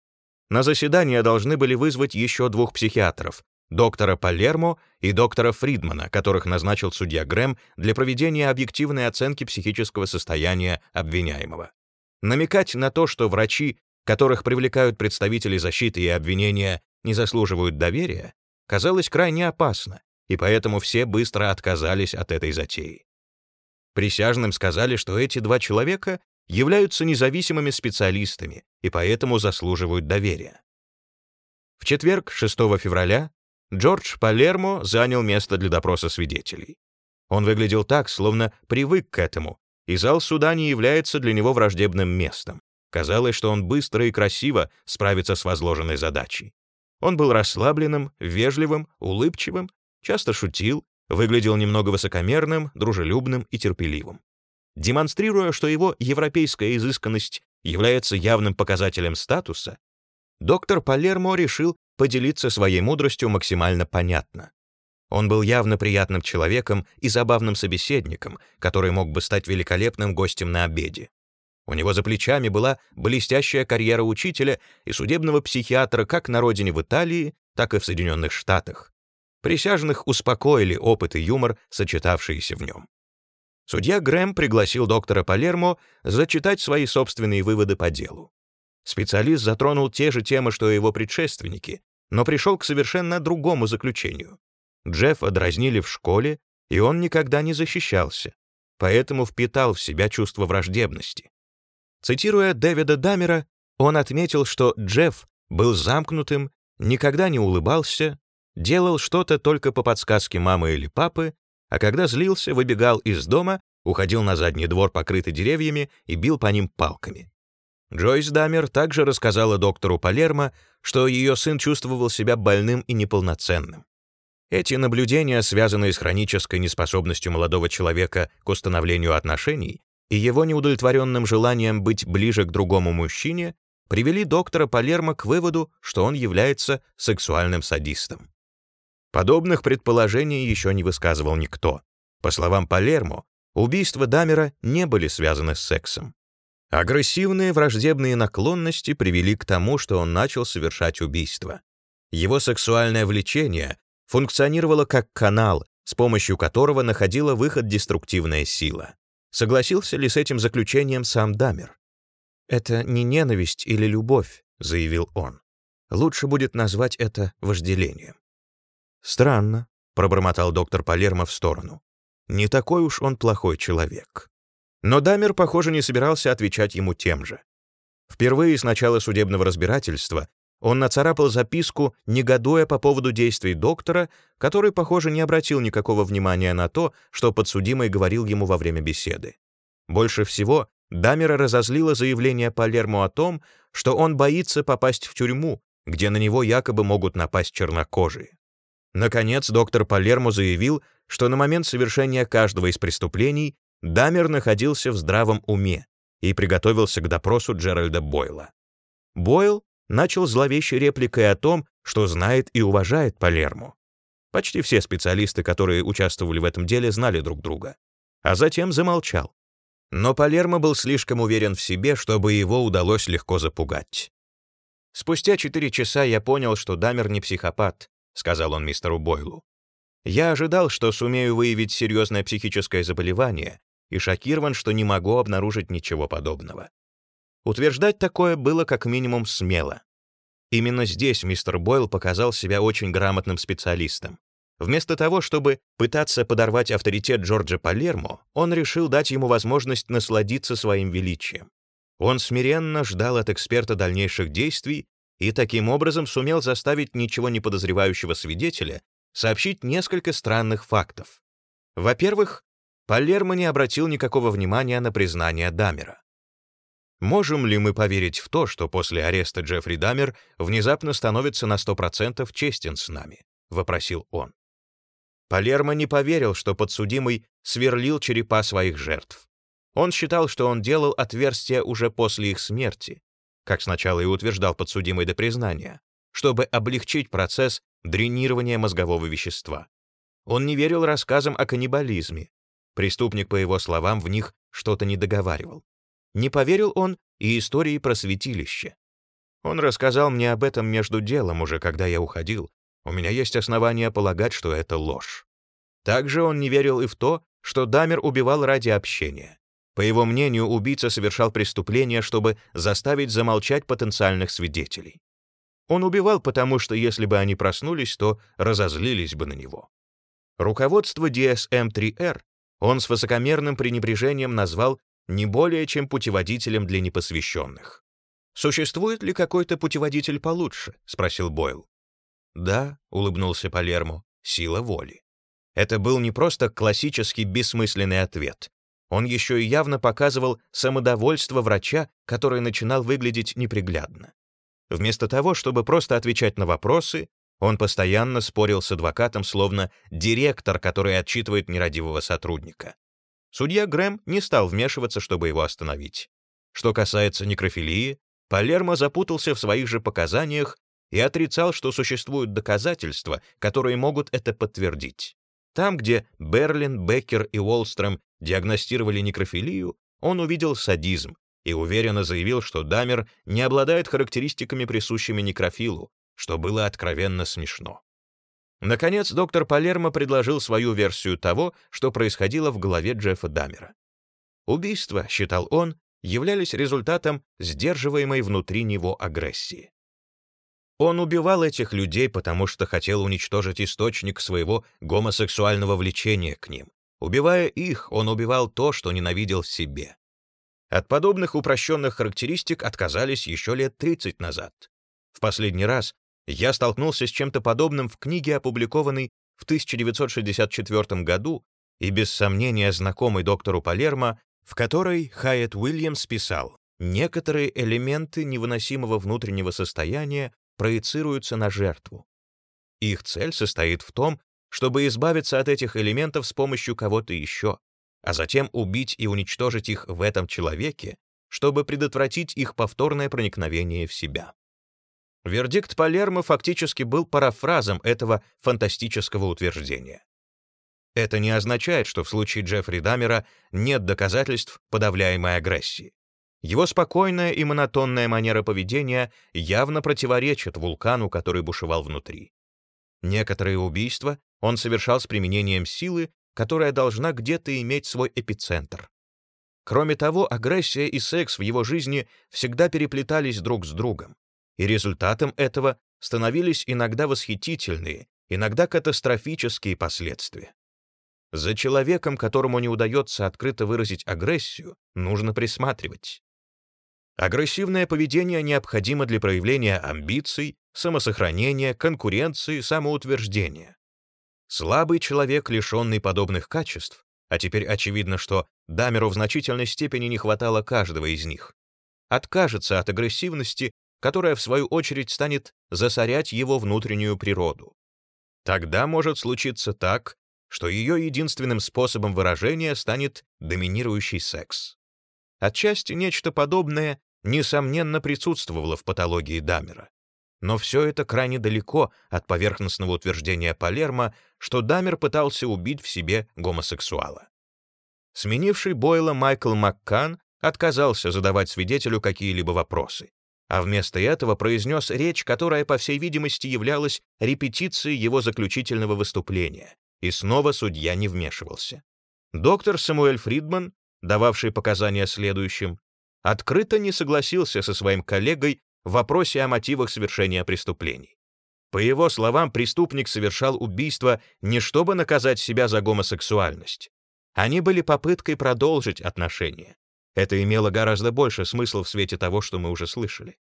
На заседание должны были вызвать еще двух психиатров, доктора Палермо и доктора Фридмана, которых назначил судья Грэм для проведения объективной оценки психического состояния обвиняемого. Намекать на то, что врачи, которых привлекают представители защиты и обвинения, не заслуживают доверия, казалось крайне опасно, и поэтому все быстро отказались от этой затеи. Присяжным сказали, что эти два человека являются независимыми специалистами и поэтому заслуживают доверия. В четверг, 6 февраля, Джордж Палермо занял место для допроса свидетелей. Он выглядел так, словно привык к этому, и зал суда не является для него враждебным местом. Казалось, что он быстро и красиво справится с возложенной задачей. Он был расслабленным, вежливым, улыбчивым, часто шутил выглядел немного высокомерным, дружелюбным и терпеливым. Демонстрируя, что его европейская изысканность является явным показателем статуса, доктор Палермо решил поделиться своей мудростью максимально понятно. Он был явно приятным человеком и забавным собеседником, который мог бы стать великолепным гостем на обеде. У него за плечами была блестящая карьера учителя и судебного психиатра как на родине в Италии, так и в Соединенных Штатах. Присяжных успокоили опыт и юмор, сочетавшиеся в нем. Судья Грэм пригласил доктора Палермо зачитать свои собственные выводы по делу. Специалист затронул те же темы, что и его предшественники, но пришел к совершенно другому заключению. Джеффа дразнили в школе, и он никогда не защищался, поэтому впитал в себя чувство враждебности. Цитируя Дэвида Дамера, он отметил, что Джефф был замкнутым, никогда не улыбался, делал что-то только по подсказке мамы или папы, а когда злился, выбегал из дома, уходил на задний двор, покрытый деревьями, и бил по ним палками. Джойс Дамер также рассказала доктору Палермо, что ее сын чувствовал себя больным и неполноценным. Эти наблюдения, связанные с хронической неспособностью молодого человека к установлению отношений и его неудовлетворенным желанием быть ближе к другому мужчине, привели доктора Палермо к выводу, что он является сексуальным садистом. Подобных предположений еще не высказывал никто. По словам Палермо, убийства Дамера не были связаны с сексом. Агрессивные враждебные наклонности привели к тому, что он начал совершать убийства. Его сексуальное влечение функционировало как канал, с помощью которого находила выход деструктивная сила. Согласился ли с этим заключением сам Дамер? «Это не ненависть или любовь», — заявил он. «Лучше будет назвать это вожделением». «Странно», — пробормотал доктор Палермо в сторону. «Не такой уж он плохой человек». Но Дамер, похоже, не собирался отвечать ему тем же. Впервые с начала судебного разбирательства он нацарапал записку, негодуя по поводу действий доктора, который, похоже, не обратил никакого внимания на то, что подсудимый говорил ему во время беседы. Больше всего Дамера разозлило заявление Палермо о том, что он боится попасть в тюрьму, где на него якобы могут напасть чернокожие. Наконец, доктор Палермо заявил, что на момент совершения каждого из преступлений Дамер находился в здравом уме и приготовился к допросу Джеральда Бойла. Бойл начал зловещей репликой о том, что знает и уважает Палермо. Почти все специалисты, которые участвовали в этом деле, знали друг друга. А затем замолчал. Но Палермо был слишком уверен в себе, чтобы его удалось легко запугать. «Спустя четыре часа я понял, что Дамер не психопат», — сказал он мистеру Бойлу. «Я ожидал, что сумею выявить серьезное психическое заболевание, и шокирован, что не могу обнаружить ничего подобного. Утверждать такое было как минимум смело. Именно здесь мистер Бойл показал себя очень грамотным специалистом. Вместо того, чтобы пытаться подорвать авторитет Джорджа Палермо, он решил дать ему возможность насладиться своим величием. Он смиренно ждал от эксперта дальнейших действий и таким образом сумел заставить ничего не подозревающего свидетеля сообщить несколько странных фактов. Во-первых, Палермо не обратил никакого внимания на признание Дамера. Можем ли мы поверить в то, что после ареста Джеффри Дамер внезапно становится на 100% честен с нами? — вопросил он. Палермо не поверил, что подсудимый сверлил черепа своих жертв. Он считал, что он делал отверстия уже после их смерти, как сначала и утверждал подсудимый до признания, чтобы облегчить процесс дренирования мозгового вещества. Он не верил рассказам о каннибализме. Преступник, по его словам, в них что-то не договаривал. Не поверил он и истории про святилище. Он рассказал мне об этом между делом уже, когда я уходил, у меня есть основания полагать, что это ложь. Также он не верил и в то, что Дамер убивал ради общения. По его мнению, убийца совершал преступление, чтобы заставить замолчать потенциальных свидетелей. Он убивал, потому что если бы они проснулись, то разозлились бы на него. Руководство DSM-3R он с высокомерным пренебрежением назвал не более чем путеводителем для непосвященных. «Существует ли какой-то путеводитель получше?» — спросил Бойл. «Да», — улыбнулся Палермо, — «сила воли». Это был не просто классический бессмысленный ответ. Он еще и явно показывал самодовольство врача, который начинал выглядеть неприглядно. Вместо того, чтобы просто отвечать на вопросы, он постоянно спорил с адвокатом, словно директор, который отчитывает нерадивого сотрудника. Судья Грэм не стал вмешиваться, чтобы его остановить. Что касается некрофилии, Палермо запутался в своих же показаниях и отрицал, что существуют доказательства, которые могут это подтвердить. Там, где Берлин, Беккер и Уолстром диагностировали некрофилию, он увидел садизм и уверенно заявил, что Дамер не обладает характеристиками, присущими некрофилу, что было откровенно смешно. Наконец, доктор Палермо предложил свою версию того, что происходило в голове Джеффа Дамера. Убийства, считал он, являлись результатом сдерживаемой внутри него агрессии. Он убивал этих людей, потому что хотел уничтожить источник своего гомосексуального влечения к ним. Убивая их, он убивал то, что ненавидел в себе. От подобных упрощенных характеристик отказались еще лет 30 назад. В последний раз я столкнулся с чем-то подобным в книге, опубликованной в 1964 году и без сомнения знакомой доктору Палермо, в которой Хайет Уильямс писал «Некоторые элементы невыносимого внутреннего состояния проецируются на жертву. Их цель состоит в том, чтобы избавиться от этих элементов с помощью кого-то еще, а затем убить и уничтожить их в этом человеке, чтобы предотвратить их повторное проникновение в себя. Вердикт Палермо фактически был парафразом этого фантастического утверждения. Это не означает, что в случае Джеффри Дамера нет доказательств подавляемой агрессии. Его спокойная и монотонная манера поведения явно противоречит вулкану, который бушевал внутри. Некоторые убийства он совершал с применением силы, которая должна где-то иметь свой эпицентр. Кроме того, агрессия и секс в его жизни всегда переплетались друг с другом, и результатом этого становились иногда восхитительные, иногда катастрофические последствия. За человеком, которому не удается открыто выразить агрессию, нужно присматривать. Агрессивное поведение необходимо для проявления амбиций, самосохранения, конкуренции, самоутверждения. Слабый человек, лишенный подобных качеств, а теперь очевидно, что Дамеру в значительной степени не хватало каждого из них, откажется от агрессивности, которая, в свою очередь, станет засорять его внутреннюю природу. Тогда может случиться так, что ее единственным способом выражения станет доминирующий секс. Отчасти нечто подобное несомненно, присутствовало в патологии Дамера. Но все это крайне далеко от поверхностного утверждения Палермо, что Дамер пытался убить в себе гомосексуала. Сменивший Бойла Майкл Маккан отказался задавать свидетелю какие-либо вопросы, а вместо этого произнес речь, которая, по всей видимости, являлась репетицией его заключительного выступления, и снова судья не вмешивался. Доктор Самуэль Фридман, дававший показания следующим, открыто не согласился со своим коллегой в вопросе о мотивах совершения преступлений. По его словам, преступник совершал убийство не чтобы наказать себя за гомосексуальность. Они были попыткой продолжить отношения. Это имело гораздо больше смысла в свете того, что мы уже слышали.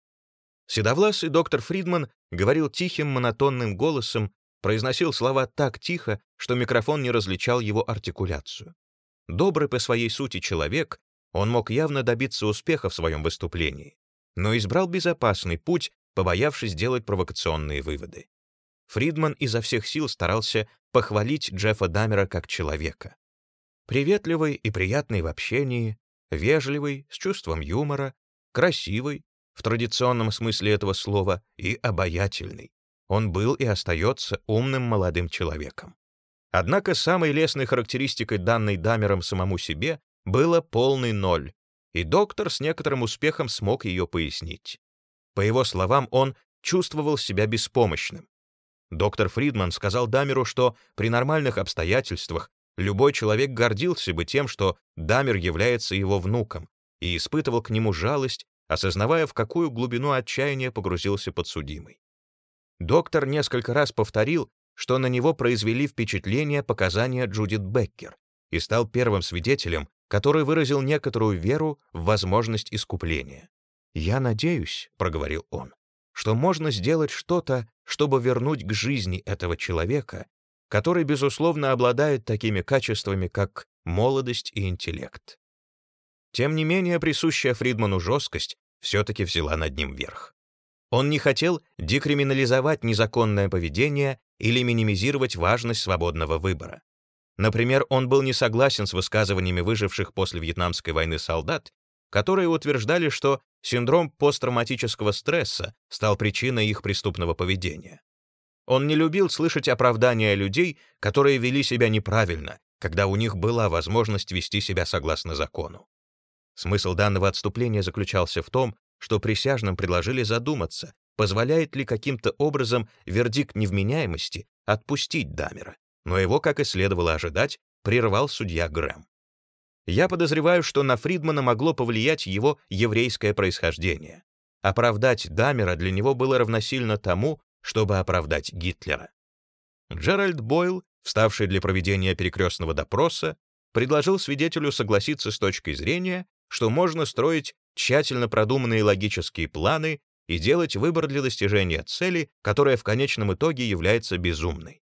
Седовласый доктор Фридман говорил тихим монотонным голосом, произносил слова так тихо, что микрофон не различал его артикуляцию. Добрый по своей сути человек, он мог явно добиться успеха в своем выступлении, но избрал безопасный путь, побоявшись делать провокационные выводы. Фридман изо всех сил старался похвалить Джеффа Дамера как человека. Приветливый и приятный в общении, вежливый, с чувством юмора, красивый, в традиционном смысле этого слова, и обаятельный. Он был и остается умным молодым человеком. Однако самой лестной характеристикой данной Дамером самому себе было полный ноль, и доктор с некоторым успехом смог ее пояснить. По его словам, он чувствовал себя беспомощным. Доктор Фридман сказал Дамеру, что при нормальных обстоятельствах любой человек гордился бы тем, что Дамер является его внуком, и испытывал к нему жалость, осознавая, в какую глубину отчаяния погрузился подсудимый. Доктор несколько раз повторил, что на него произвели впечатление показания Джудит Беккер и стал первым свидетелем, который выразил некоторую веру в возможность искупления. «Я надеюсь», — проговорил он, «что можно сделать что-то, чтобы вернуть к жизни этого человека, который, безусловно, обладает такими качествами, как молодость и интеллект». Тем не менее, присущая Фридману жесткость все-таки взяла над ним верх. Он не хотел декриминализовать незаконное поведение или минимизировать важность свободного выбора. Например, он был не согласен с высказываниями выживших после Вьетнамской войны солдат, которые утверждали, что синдром посттравматического стресса стал причиной их преступного поведения. Он не любил слышать оправдания людей, которые вели себя неправильно, когда у них была возможность вести себя согласно закону. Смысл данного отступления заключался в том, что присяжным предложили задуматься, позволяет ли каким-то образом вердикт невменяемости отпустить Дамера, но его, как и следовало ожидать, прервал судья Грэм. Я подозреваю, что на Фридмана могло повлиять его еврейское происхождение. Оправдать Дамера для него было равносильно тому, чтобы оправдать Гитлера. Джеральд Бойл, вставший для проведения перекрестного допроса, предложил свидетелю согласиться с точки зрения, что можно строить тщательно продуманные логические планы и делать выбор для достижения цели, которая в конечном итоге является безумной.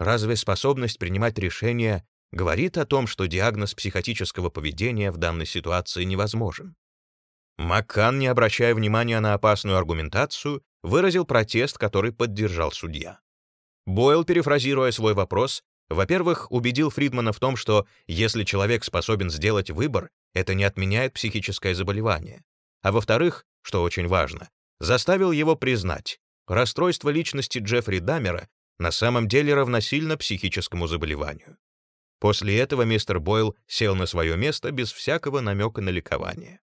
Разве способность принимать решения говорит о том, что диагноз психотического поведения в данной ситуации невозможен? Маккан, не обращая внимания на опасную аргументацию, выразил протест, который поддержал судья. Бойл, перефразируя свой вопрос, во-первых, убедил Фридмана в том, что если человек способен сделать выбор, это не отменяет психическое заболевание. А во-вторых, что очень важно, заставил его признать, расстройство личности Джеффри Дамера на самом деле равносильно психическому заболеванию. После этого мистер Бойл сел на свое место без всякого намека на ликование.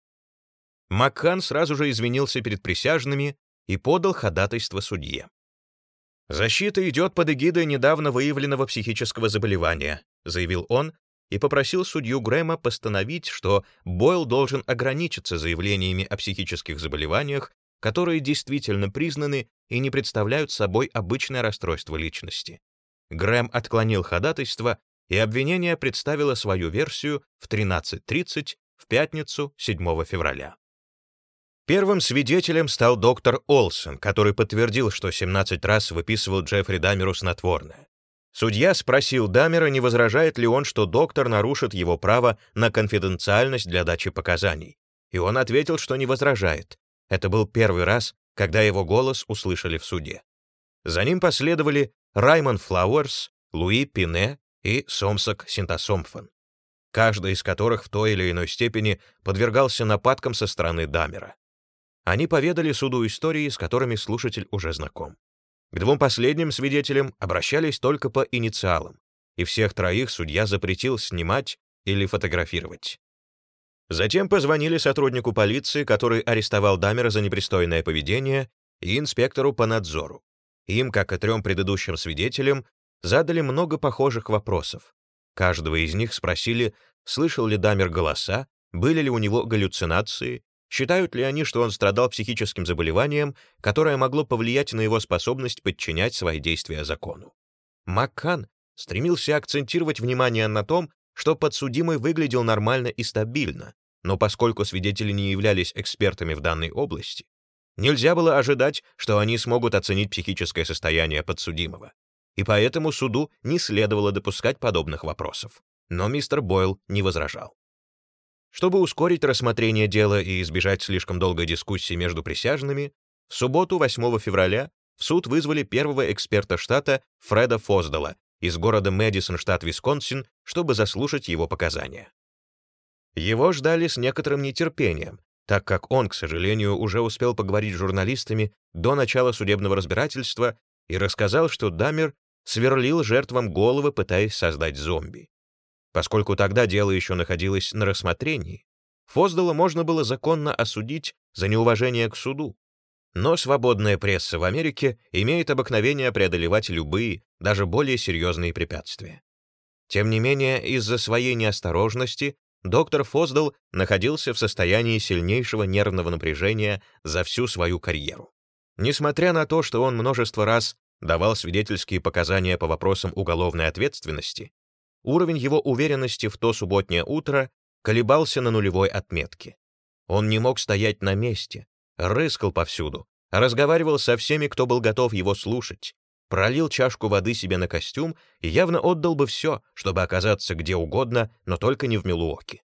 Макхан сразу же извинился перед присяжными и подал ходатайство судье. «Защита идет под эгидой недавно выявленного психического заболевания», заявил он и попросил судью Грэма постановить, что Бойл должен ограничиться заявлениями о психических заболеваниях, которые действительно признаны и не представляют собой обычное расстройство личности. Грэм отклонил ходатайство, и обвинение представило свою версию в 13.30 в пятницу 7 февраля. Первым свидетелем стал доктор Олсен, который подтвердил, что 17 раз выписывал Джеффри Дамеру снотворное. Судья спросил Дамера, не возражает ли он, что доктор нарушит его право на конфиденциальность для дачи показаний. И он ответил, что не возражает. Это был первый раз, когда его голос услышали в суде. За ним последовали Раймон Флауэрс, Луи Пине и Сомсак Синтасомфан, каждый из которых в той или иной степени подвергался нападкам со стороны Дамера. Они поведали суду истории, с которыми слушатель уже знаком. К двум последним свидетелям обращались только по инициалам, и всех троих судья запретил снимать или фотографировать. Затем позвонили сотруднику полиции, который арестовал Дамера за непристойное поведение, и инспектору по надзору. Им, как и трем предыдущим свидетелям, задали много похожих вопросов. Каждого из них спросили, слышал ли Дамер голоса, были ли у него галлюцинации, считают ли они, что он страдал психическим заболеванием, которое могло повлиять на его способность подчинять свои действия закону. Маккан стремился акцентировать внимание на том, что подсудимый выглядел нормально и стабильно, но поскольку свидетели не являлись экспертами в данной области, нельзя было ожидать, что они смогут оценить психическое состояние подсудимого. И поэтому суду не следовало допускать подобных вопросов. Но мистер Бойл не возражал. Чтобы ускорить рассмотрение дела и избежать слишком долгой дискуссии между присяжными, в субботу 8 февраля в суд вызвали первого эксперта штата Фреда Фоздала из города Мэдисон, штат Висконсин, чтобы заслушать его показания. Его ждали с некоторым нетерпением, так как он, к сожалению, уже успел поговорить с журналистами до начала судебного разбирательства и рассказал, что Дамер сверлил жертвам головы, пытаясь создать зомби. Поскольку тогда дело еще находилось на рассмотрении, Фоздала можно было законно осудить за неуважение к суду. Но свободная пресса в Америке имеет обыкновение преодолевать любые, даже более серьезные препятствия. Тем не менее, из-за своей неосторожности доктор Фоздал находился в состоянии сильнейшего нервного напряжения за всю свою карьеру. Несмотря на то, что он множество раз давал свидетельские показания по вопросам уголовной ответственности, уровень его уверенности в то субботнее утро колебался на нулевой отметке. Он не мог стоять на месте, рыскал повсюду, разговаривал со всеми, кто был готов его слушать, пролил чашку воды себе на костюм и явно отдал бы все, чтобы оказаться где угодно, но только не в Милуоке.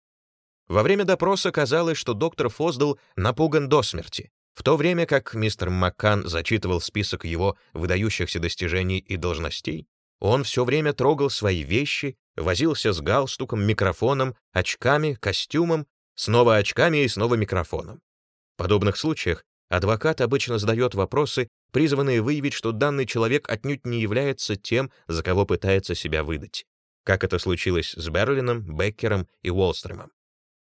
Во время допроса казалось, что доктор Фоздл напуган до смерти, в то время как мистер Маккан зачитывал список его выдающихся достижений и должностей, он все время трогал свои вещи, возился с галстуком, микрофоном, очками, костюмом, снова очками и снова микрофоном. В подобных случаях адвокат обычно задает вопросы, призванные выявить, что данный человек отнюдь не является тем, за кого пытается себя выдать, как это случилось с Берлином, Беккером и Уолстремом.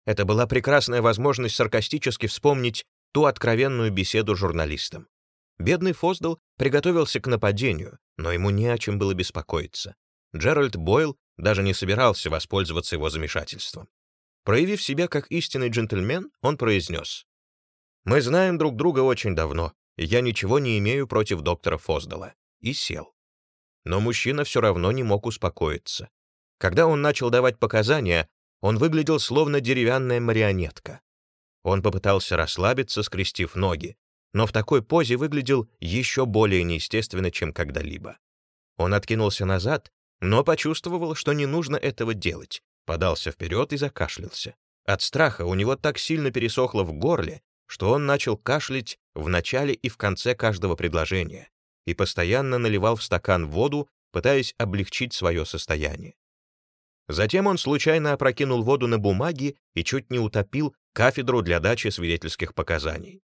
Это была прекрасная возможность саркастически вспомнить ту откровенную беседу с журналистом. Бедный Фоздал приготовился к нападению, но ему не о чем было беспокоиться. Джеральд Бойл даже не собирался воспользоваться его замешательством. Проявив себя как истинный джентльмен, он произнес, «Мы знаем друг друга очень давно, я ничего не имею против доктора Фоздала, и сел. Но мужчина все равно не мог успокоиться. Когда он начал давать показания, он выглядел словно деревянная марионетка. Он попытался расслабиться, скрестив ноги, но в такой позе выглядел еще более неестественно, чем когда-либо. Он откинулся назад, но почувствовал, что не нужно этого делать, подался вперед и закашлялся. От страха у него так сильно пересохло в горле, что он начал кашлять в начале и в конце каждого предложения и постоянно наливал в стакан воду, пытаясь облегчить свое состояние. Затем он случайно опрокинул воду на бумаги и чуть не утопил кафедру для дачи свидетельских показаний.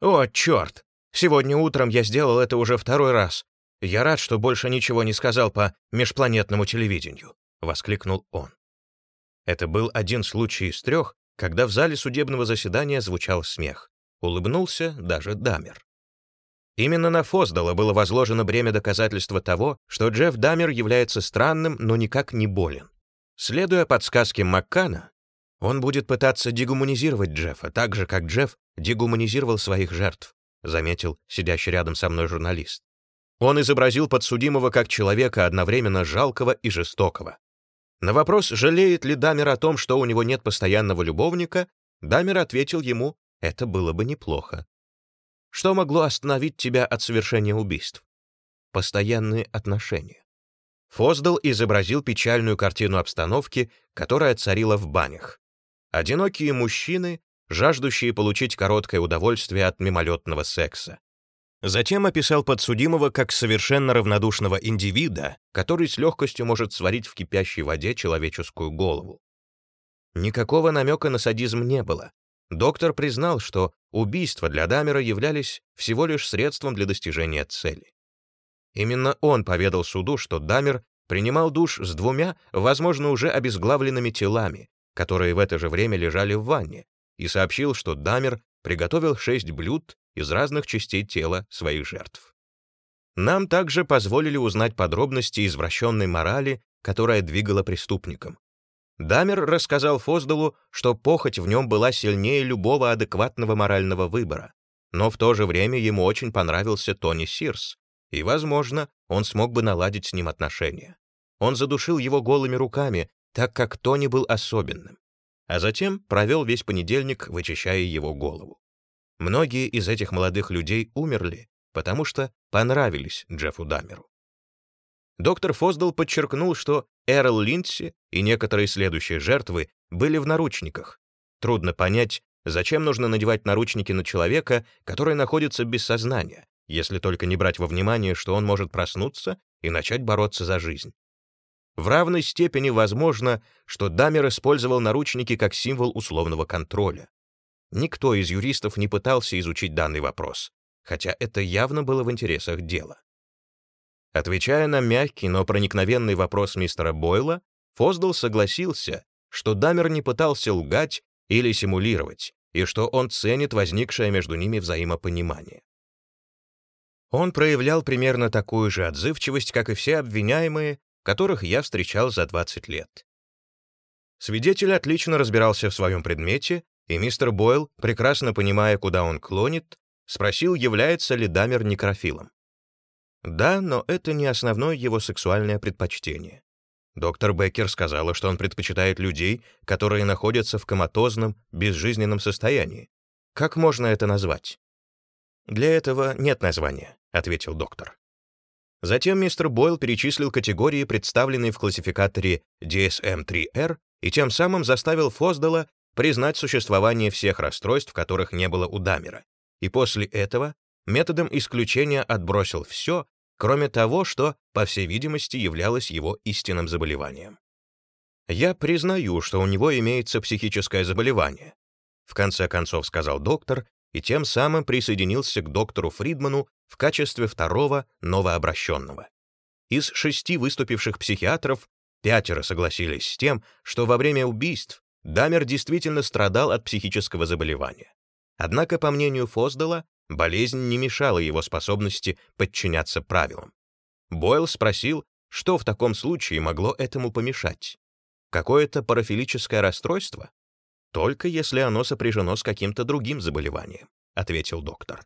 «О, черт! Сегодня утром я сделал это уже второй раз. Я рад, что больше ничего не сказал по межпланетному телевидению», — воскликнул он. Это был один случай из трех, когда в зале судебного заседания звучал смех. Улыбнулся даже Дамер. Именно на Фоздала было возложено бремя доказательства того, что Джефф Дамер является странным, но никак не болен. Следуя подсказке Маккана, он будет пытаться дегуманизировать Джеффа, так же, как Джефф дегуманизировал своих жертв, заметил сидящий рядом со мной журналист. Он изобразил подсудимого как человека одновременно жалкого и жестокого. На вопрос, жалеет ли Дамер о том, что у него нет постоянного любовника, Дамер ответил ему, это было бы неплохо. Что могло остановить тебя от совершения убийств? Постоянные отношения. Фоздал изобразил печальную картину обстановки, которая царила в банях. Одинокие мужчины, жаждущие получить короткое удовольствие от мимолетного секса. Затем описал подсудимого как совершенно равнодушного индивида, который с легкостью может сварить в кипящей воде человеческую голову. Никакого намека на садизм не было. Доктор признал, что убийства для Дамера являлись всего лишь средством для достижения цели. Именно он поведал суду, что Дамер принимал душ с двумя, возможно, уже обезглавленными телами, которые в это же время лежали в ванне, и сообщил, что Дамер приготовил шесть блюд из разных частей тела своих жертв. Нам также позволили узнать подробности извращенной морали, которая двигала преступником. Дамер рассказал Фоздалу, что похоть в нем была сильнее любого адекватного морального выбора, но в то же время ему очень понравился Тони Сирс, и, возможно, он смог бы наладить с ним отношения. Он задушил его голыми руками, так как Тони был особенным, а затем провел весь понедельник, вычищая его голову. Многие из этих молодых людей умерли, потому что понравились Джеффу Дамеру. Доктор Фоздал подчеркнул, что Эрл Линдси и некоторые следующие жертвы были в наручниках. Трудно понять, зачем нужно надевать наручники на человека, который находится без сознания, если только не брать во внимание, что он может проснуться и начать бороться за жизнь. В равной степени возможно, что Дамер использовал наручники как символ условного контроля. Никто из юристов не пытался изучить данный вопрос, хотя это явно было в интересах дела. Отвечая на мягкий, но проникновенный вопрос мистера Бойла, Фоздал согласился, что Дамер не пытался лгать или симулировать, и что он ценит возникшее между ними взаимопонимание. Он проявлял примерно такую же отзывчивость, как и все обвиняемые, которых я встречал за 20 лет. Свидетель отлично разбирался в своем предмете, и мистер Бойл, прекрасно понимая, куда он клонит, спросил, является ли Дамер некрофилом. Да, но это не основное его сексуальное предпочтение. Доктор Беккер сказала, что он предпочитает людей, которые находятся в коматозном, безжизненном состоянии. Как можно это назвать? «Для этого нет названия», — ответил доктор. Затем мистер Бойл перечислил категории, представленные в классификаторе DSM-3R, и тем самым заставил Фоздала признать существование всех расстройств, которых не было у Дамера. И после этого методом исключения отбросил все, кроме того, что, по всей видимости, являлось его истинным заболеванием. «Я признаю, что у него имеется психическое заболевание», в конце концов сказал доктор, и тем самым присоединился к доктору Фридману в качестве второго новообращенного. Из шести выступивших психиатров пятеро согласились с тем, что во время убийств Дамер действительно страдал от психического заболевания. Однако, по мнению Фоздала, Болезнь не мешала его способности подчиняться правилам. Бойл спросил, что в таком случае могло этому помешать. Какое-то парафилическое расстройство? Только если оно сопряжено с каким-то другим заболеванием, ответил доктор.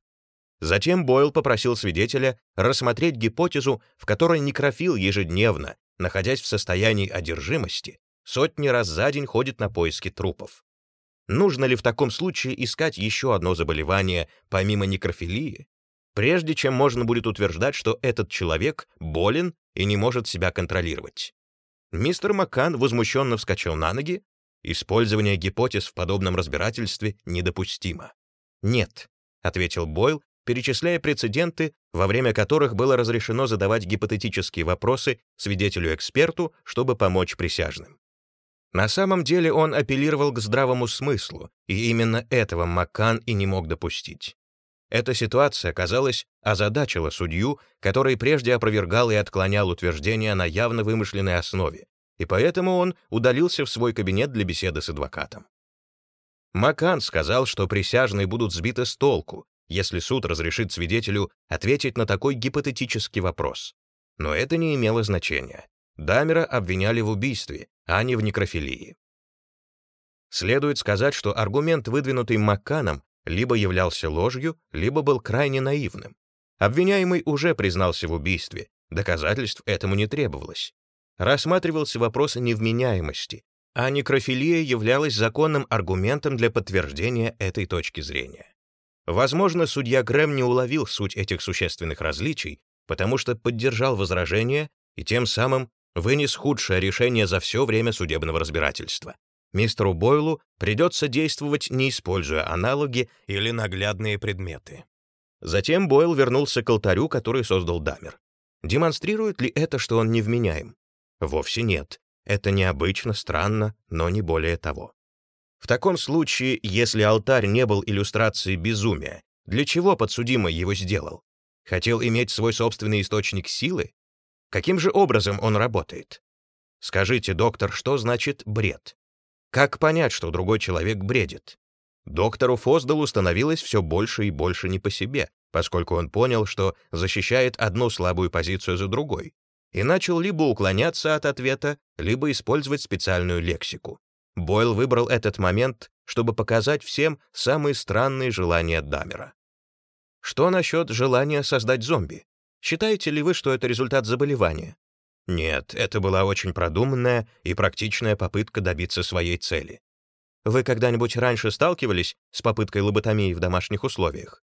Затем Бойл попросил свидетеля рассмотреть гипотезу, в которой некрофил ежедневно, находясь в состоянии одержимости, сотни раз за день ходит на поиски трупов. Нужно ли в таком случае искать еще одно заболевание помимо некрофилии, прежде чем можно будет утверждать, что этот человек болен и не может себя контролировать? Мистер Маккан возмущенно вскочил на ноги. Использование гипотез в подобном разбирательстве недопустимо. «Нет», — ответил Бойл, перечисляя прецеденты, во время которых было разрешено задавать гипотетические вопросы свидетелю-эксперту, чтобы помочь присяжным. На самом деле он апеллировал к здравому смыслу, и именно этого Маккан и не мог допустить. Эта ситуация, казалось, озадачила судью, который прежде опровергал и отклонял утверждения на явно вымышленной основе, и поэтому он удалился в свой кабинет для беседы с адвокатом. Маккан сказал, что присяжные будут сбиты с толку, если суд разрешит свидетелю ответить на такой гипотетический вопрос. Но это не имело значения. Дамера обвиняли в убийстве, а не в некрофилии. Следует сказать, что аргумент, выдвинутый Макканом, либо являлся ложью, либо был крайне наивным. Обвиняемый уже признался в убийстве, доказательств этому не требовалось. Рассматривался вопрос невменяемости, а некрофилия являлась законным аргументом для подтверждения этой точки зрения. Возможно, судья Грэм не уловил суть этих существенных различий, потому что поддержал возражение и тем самым вынес худшее решение за все время судебного разбирательства. Мистеру Бойлу придется действовать, не используя аналоги или наглядные предметы. Затем Бойл вернулся к алтарю, который создал Дамер. Демонстрирует ли это, что он невменяем? Вовсе нет. Это необычно, странно, но не более того. В таком случае, если алтарь не был иллюстрацией безумия, для чего подсудимый его сделал? Хотел иметь свой собственный источник силы? Каким же образом он работает? Скажите, доктор, что значит бред? Как понять, что другой человек бредит? Доктору Фоздалу становилось все больше и больше не по себе, поскольку он понял, что защищает одну слабую позицию за другой, и начал либо уклоняться от ответа, либо использовать специальную лексику. Бойл выбрал этот момент, чтобы показать всем самые странные желания Дамера. Что насчет желания создать зомби? Считаете ли вы, что это результат заболевания? Нет, это была очень продуманная и практичная попытка добиться своей цели. Вы когда-нибудь раньше сталкивались с попыткой лоботомии в домашних условиях?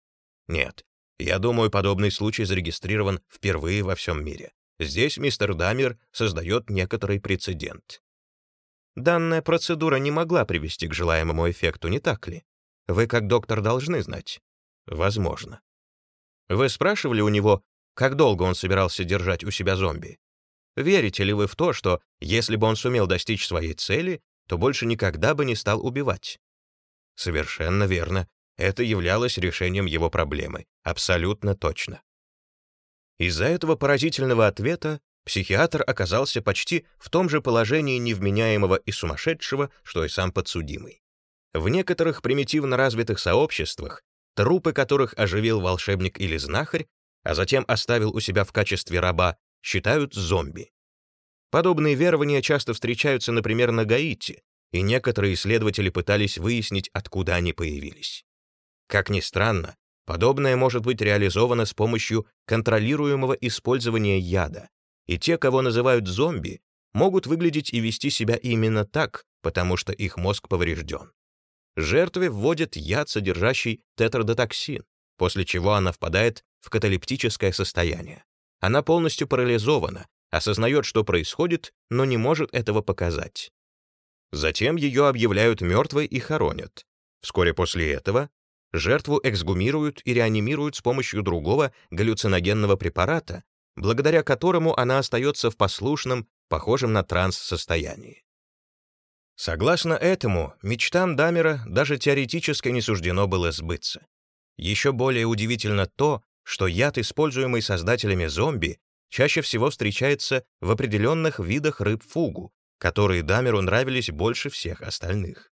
Нет. Я думаю, подобный случай зарегистрирован впервые во всем мире. Здесь мистер Дамер создает некоторый прецедент. Данная процедура не могла привести к желаемому эффекту, не так ли? Вы, как доктор, должны знать. Возможно. Вы спрашивали у него, как долго он собирался держать у себя зомби? Верите ли вы в то, что, если бы он сумел достичь своей цели, то больше никогда бы не стал убивать? Совершенно верно. Это являлось решением его проблемы. Абсолютно точно. Из-за этого поразительного ответа психиатр оказался почти в том же положении невменяемого и сумасшедшего, что и сам подсудимый. В некоторых примитивно развитых сообществах, трупы которых оживил волшебник или знахарь, а затем оставил у себя в качестве раба, считают зомби. Подобные верования часто встречаются, например, на Гаити, и некоторые исследователи пытались выяснить, откуда они появились. Как ни странно, подобное может быть реализовано с помощью контролируемого использования яда, и те, кого называют зомби, могут выглядеть и вести себя именно так, потому что их мозг поврежден. Жертве вводят яд, содержащий тетродотоксин, после чего она впадает в каталептическое состояние. Она полностью парализована, осознает, что происходит, но не может этого показать. Затем ее объявляют мертвой и хоронят. Вскоре после этого жертву эксгумируют и реанимируют с помощью другого галлюциногенного препарата, благодаря которому она остается в послушном, похожем на транс состоянии. Согласно этому, мечтам Дамера даже теоретически не суждено было сбыться. Еще более удивительно то, что яд, используемый создателями зомби, чаще всего встречается в определенных видах рыб-фугу, которые Дамеру нравились больше всех остальных.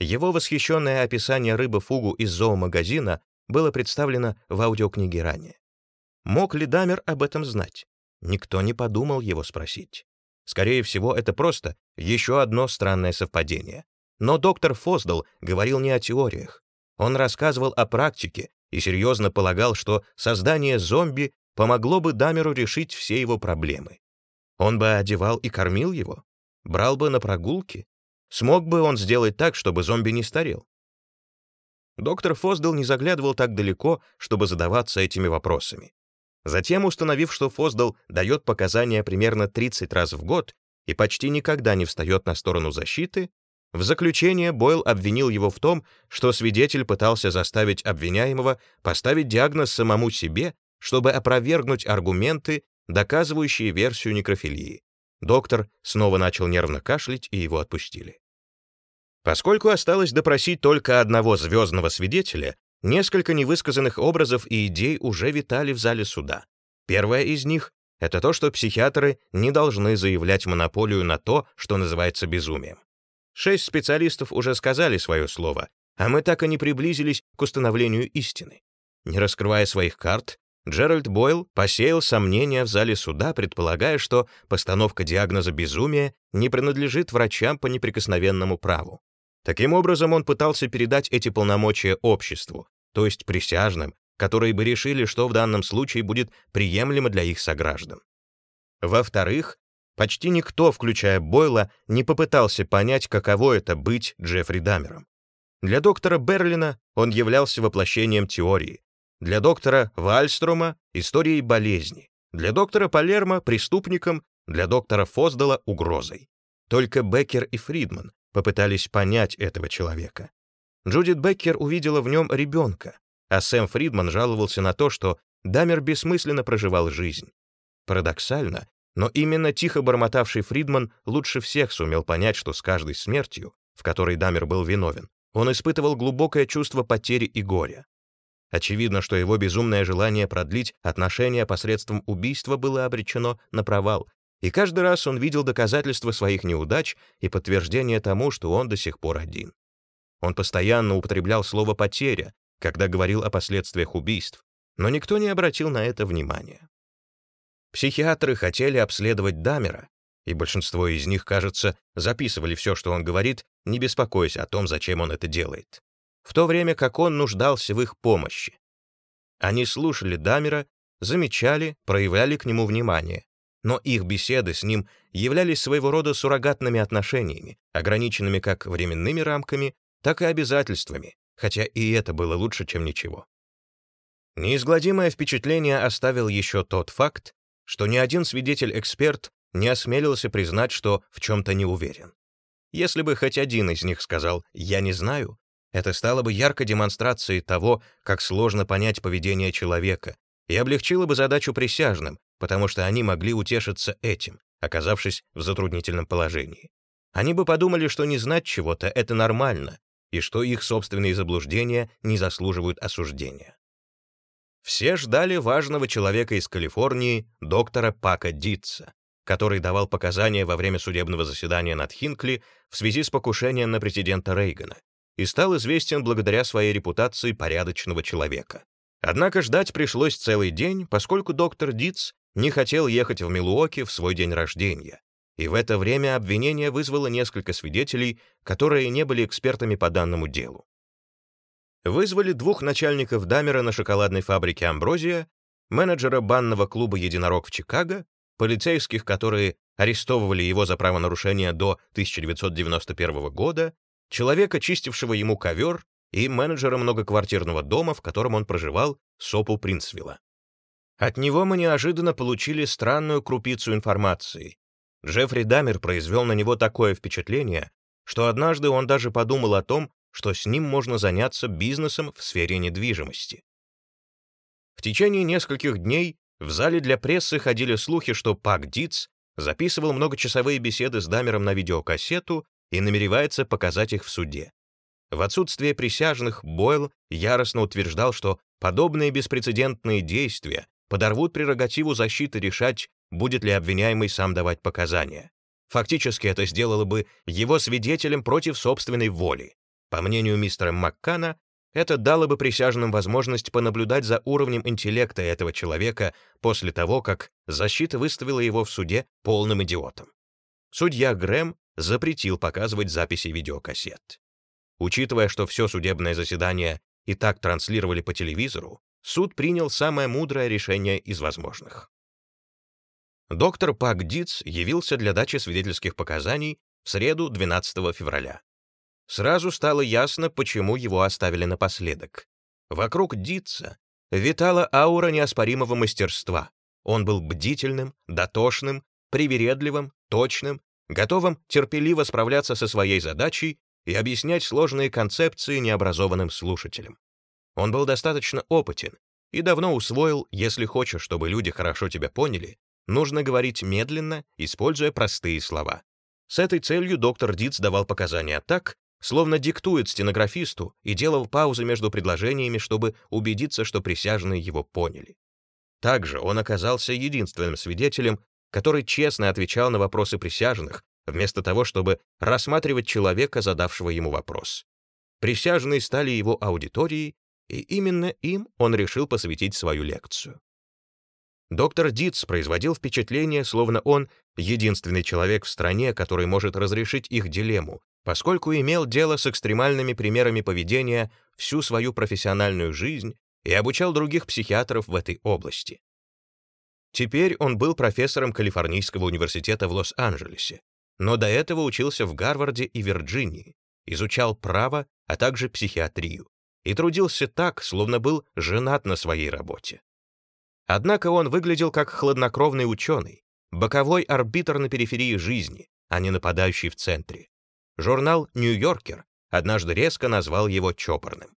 Его восхищенное описание рыбы-фугу из зоомагазина было представлено в аудиокниге ранее. Мог ли Дамер об этом знать? Никто не подумал его спросить. Скорее всего, это просто еще одно странное совпадение. Но доктор Фоздал говорил не о теориях. Он рассказывал о практике и серьезно полагал, что создание зомби помогло бы Дамеру решить все его проблемы. Он бы одевал и кормил его, брал бы на прогулки, смог бы он сделать так, чтобы зомби не старел. Доктор Фоздал не заглядывал так далеко, чтобы задаваться этими вопросами. Затем, установив, что Фоздал дает показания примерно 30 раз в год и почти никогда не встает на сторону защиты, в заключение Бойл обвинил его в том, что свидетель пытался заставить обвиняемого поставить диагноз самому себе, чтобы опровергнуть аргументы, доказывающие версию некрофилии. Доктор снова начал нервно кашлять, и его отпустили. Поскольку осталось допросить только одного звездного свидетеля, Несколько невысказанных образов и идей уже витали в зале суда. Первая из них — это то, что психиатры не должны заявлять монополию на то, что называется безумием. Шесть специалистов уже сказали свое слово, а мы так и не приблизились к установлению истины. Не раскрывая своих карт, Джеральд Бойл посеял сомнения в зале суда, предполагая, что постановка диагноза безумия не принадлежит врачам по неприкосновенному праву. Таким образом, он пытался передать эти полномочия обществу, то есть присяжным, которые бы решили, что в данном случае будет приемлемо для их сограждан. Во-вторых, почти никто, включая Бойла, не попытался понять, каково это быть Джеффри Дамером. Для доктора Берлина он являлся воплощением теории, для доктора Вальстрома — историей болезни, для доктора Палермо — преступником, для доктора Фоздала — угрозой. Только Беккер и Фридман попытались понять этого человека. Джудит Беккер увидела в нем ребенка, а Сэм Фридман жаловался на то, что Дамер бессмысленно проживал жизнь. Парадоксально, но именно тихо бормотавший Фридман лучше всех сумел понять, что с каждой смертью, в которой Дамер был виновен, он испытывал глубокое чувство потери и горя. Очевидно, что его безумное желание продлить отношения посредством убийства было обречено на провал, и каждый раз он видел доказательства своих неудач и подтверждение тому, что он до сих пор один. Он постоянно употреблял слово «потеря», когда говорил о последствиях убийств, но никто не обратил на это внимания. Психиатры хотели обследовать Дамера, и большинство из них, кажется, записывали все, что он говорит, не беспокоясь о том, зачем он это делает, в то время как он нуждался в их помощи. Они слушали Дамера, замечали, проявляли к нему внимание, но их беседы с ним являлись своего рода суррогатными отношениями, ограниченными как временными рамками, так и обязательствами, хотя и это было лучше, чем ничего. Неизгладимое впечатление оставил еще тот факт, что ни один свидетель-эксперт не осмелился признать, что в чем-то не уверен. Если бы хоть один из них сказал «я не знаю», это стало бы яркой демонстрацией того, как сложно понять поведение человека, и облегчило бы задачу присяжным, потому что они могли утешиться этим, оказавшись в затруднительном положении. Они бы подумали, что не знать чего-то — это нормально, и что их собственные заблуждения не заслуживают осуждения. Все ждали важного человека из Калифорнии, доктора Пака Дитса, который давал показания во время судебного заседания над Хинкли в связи с покушением на президента Рейгана и стал известен благодаря своей репутации порядочного человека. Однако ждать пришлось целый день, поскольку доктор Дитс не хотел ехать в Милуоки в свой день рождения. И в это время обвинение вызвало несколько свидетелей, которые не были экспертами по данному делу. Вызвали двух начальников Дамера на шоколадной фабрике «Амброзия», менеджера банного клуба «Единорог» в Чикаго, полицейских, которые арестовывали его за правонарушение до 1991 года, человека, чистившего ему ковер, и менеджера многоквартирного дома, в котором он проживал, Сопу Принцвилла. От него мы неожиданно получили странную крупицу информации. Джеффри Дамер произвел на него такое впечатление, что однажды он даже подумал о том, что с ним можно заняться бизнесом в сфере недвижимости. В течение нескольких дней в зале для прессы ходили слухи, что Пак Диц записывал многочасовые беседы с Дамером на видеокассету и намеревается показать их в суде. В отсутствие присяжных Бойл яростно утверждал, что подобные беспрецедентные действия подорвут прерогативу защиты решать, будет ли обвиняемый сам давать показания. Фактически это сделало бы его свидетелем против собственной воли. По мнению мистера Маккана, это дало бы присяжным возможность понаблюдать за уровнем интеллекта этого человека после того, как защита выставила его в суде полным идиотом. Судья Грэм запретил показывать записи видеокассет. Учитывая, что все судебное заседание и так транслировали по телевизору, суд принял самое мудрое решение из возможных. Доктор Пак Диц явился для дачи свидетельских показаний в среду 12 февраля. Сразу стало ясно, почему его оставили напоследок. Вокруг Дитца витала аура неоспоримого мастерства. Он был бдительным, дотошным, привередливым, точным, готовым терпеливо справляться со своей задачей и объяснять сложные концепции необразованным слушателям. Он был достаточно опытен и давно усвоил, если хочешь, чтобы люди хорошо тебя поняли, нужно говорить медленно, используя простые слова. С этой целью доктор Диц давал показания так, словно диктует стенографисту и делал паузы между предложениями, чтобы убедиться, что присяжные его поняли. Также он оказался единственным свидетелем, который честно отвечал на вопросы присяжных, вместо того, чтобы рассматривать человека, задавшего ему вопрос. Присяжные стали его аудиторией, и именно им он решил посвятить свою лекцию. Доктор Дитс производил впечатление, словно он единственный человек в стране, который может разрешить их дилемму, поскольку имел дело с экстремальными примерами поведения всю свою профессиональную жизнь и обучал других психиатров в этой области. Теперь он был профессором Калифорнийского университета в Лос-Анджелесе, но до этого учился в Гарварде и Вирджинии, изучал право, а также психиатрию, и трудился так, словно был женат на своей работе. Однако он выглядел как хладнокровный ученый, боковой арбитр на периферии жизни, а не нападающий в центре. Журнал «Нью-Йоркер» однажды резко назвал его чопорным.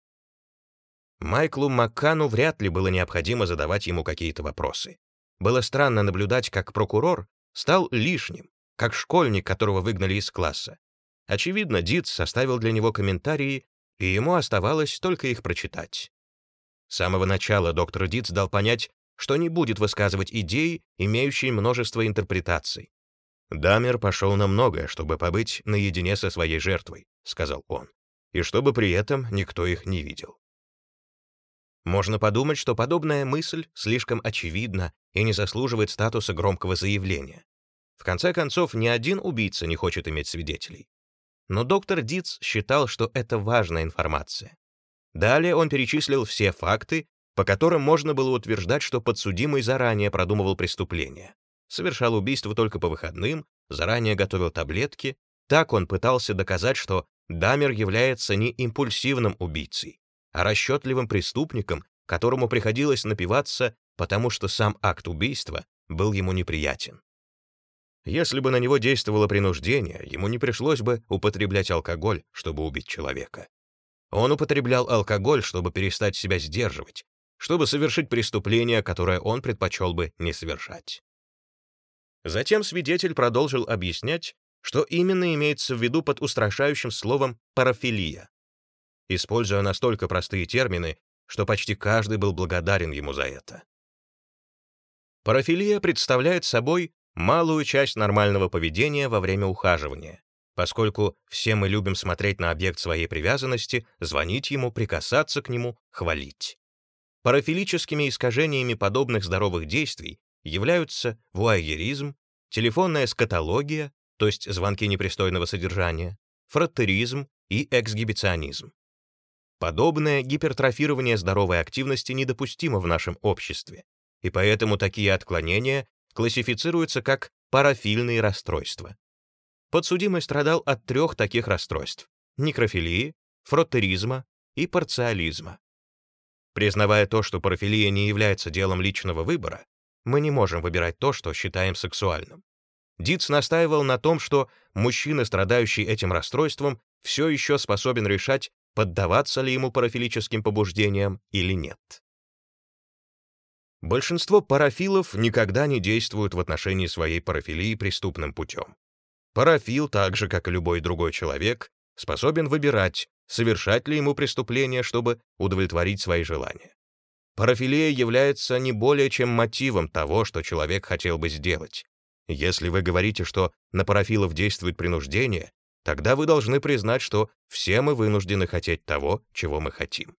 Майклу Маккану вряд ли было необходимо задавать ему какие-то вопросы. Было странно наблюдать, как прокурор стал лишним, как школьник, которого выгнали из класса. Очевидно, Дитс составил для него комментарии, и ему оставалось только их прочитать. С самого начала доктор Диц дал понять, что не будет высказывать идеи, имеющие множество интерпретаций. «Дамер пошел на многое, чтобы побыть наедине со своей жертвой», — сказал он, «и чтобы при этом никто их не видел». Можно подумать, что подобная мысль слишком очевидна и не заслуживает статуса громкого заявления. В конце концов, ни один убийца не хочет иметь свидетелей. Но доктор Диц считал, что это важная информация. Далее он перечислил все факты, по которым можно было утверждать, что подсудимый заранее продумывал преступление. Совершал убийство только по выходным, заранее готовил таблетки. Так он пытался доказать, что Дамер является не импульсивным убийцей, а расчетливым преступником, которому приходилось напиваться, потому что сам акт убийства был ему неприятен. Если бы на него действовало принуждение, ему не пришлось бы употреблять алкоголь, чтобы убить человека. Он употреблял алкоголь, чтобы перестать себя сдерживать, чтобы совершить преступление, которое он предпочел бы не совершать. Затем свидетель продолжил объяснять, что именно имеется в виду под устрашающим словом «парафилия», используя настолько простые термины, что почти каждый был благодарен ему за это. Парафилия представляет собой малую часть нормального поведения во время ухаживания, поскольку все мы любим смотреть на объект своей привязанности, звонить ему, прикасаться к нему, хвалить. Парафилическими искажениями подобных здоровых действий являются вуайеризм, телефонная скатология, то есть звонки непристойного содержания, фроттеризм и эксгибиционизм. Подобное гипертрофирование здоровой активности недопустимо в нашем обществе, и поэтому такие отклонения классифицируются как парафильные расстройства. Подсудимый страдал от трех таких расстройств — некрофилии, фроттеризма и парциализма. Признавая то, что парафилия не является делом личного выбора, мы не можем выбирать то, что считаем сексуальным. Диц настаивал на том, что мужчина, страдающий этим расстройством, все еще способен решать, поддаваться ли ему парафилическим побуждениям или нет. Большинство парафилов никогда не действуют в отношении своей парафилии преступным путем. Парафил, так же, как и любой другой человек, способен выбирать, совершать ли ему преступление, чтобы удовлетворить свои желания. Парафилия является не более чем мотивом того, что человек хотел бы сделать. Если вы говорите, что на парафилов действует принуждение, тогда вы должны признать, что все мы вынуждены хотеть того, чего мы хотим.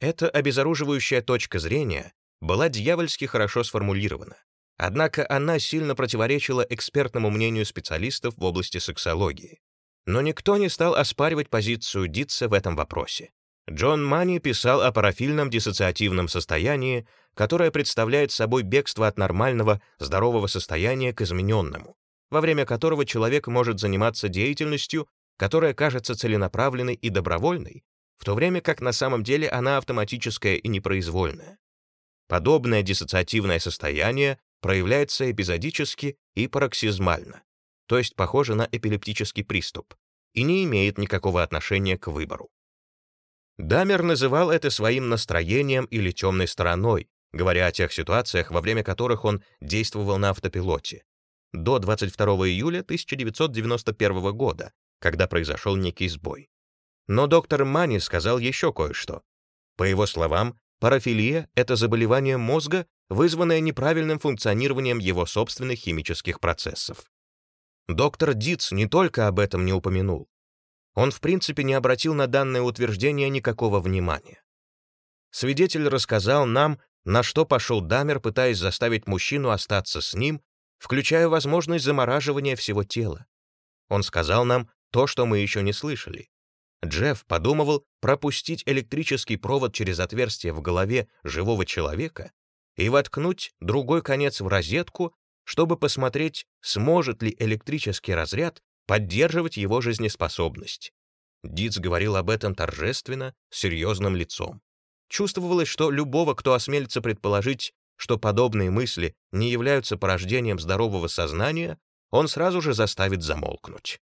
Эта обезоруживающая точка зрения была дьявольски хорошо сформулирована. Однако она сильно противоречила экспертному мнению специалистов в области сексологии. Но никто не стал оспаривать позицию Дитца в этом вопросе. Джон Мани писал о парафильном диссоциативном состоянии, которое представляет собой бегство от нормального, здорового состояния к измененному, во время которого человек может заниматься деятельностью, которая кажется целенаправленной и добровольной, в то время как на самом деле она автоматическая и непроизвольная. Подобное диссоциативное состояние проявляется эпизодически и пароксизмально, то есть похоже на эпилептический приступ, и не имеет никакого отношения к выбору. Дамер называл это своим настроением или темной стороной, говоря о тех ситуациях, во время которых он действовал на автопилоте. До 22 июля 1991 года, когда произошел некий сбой. Но доктор Мани сказал еще кое-что. По его словам, парафилия — это заболевание мозга, вызванное неправильным функционированием его собственных химических процессов. Доктор Диц не только об этом не упомянул. Он в принципе не обратил на данное утверждение никакого внимания. Свидетель рассказал нам, на что пошел Дамер, пытаясь заставить мужчину остаться с ним, включая возможность замораживания всего тела. Он сказал нам то, что мы еще не слышали. Джефф подумывал пропустить электрический провод через отверстие в голове живого человека и воткнуть другой конец в розетку, чтобы посмотреть, сможет ли электрический разряд поддерживать его жизнеспособность. Диц говорил об этом торжественно, серьезным лицом. Чувствовалось, что любого, кто осмелится предположить, что подобные мысли не являются порождением здорового сознания, он сразу же заставит замолкнуть.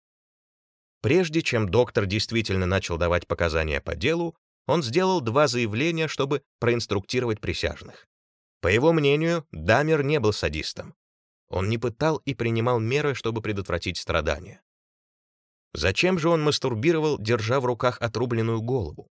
Прежде чем доктор действительно начал давать показания по делу, он сделал два заявления, чтобы проинструктировать присяжных. По его мнению, Дамер не был садистом. Он не пытал и принимал меры, чтобы предотвратить страдания. Зачем же он мастурбировал, держа в руках отрубленную голову?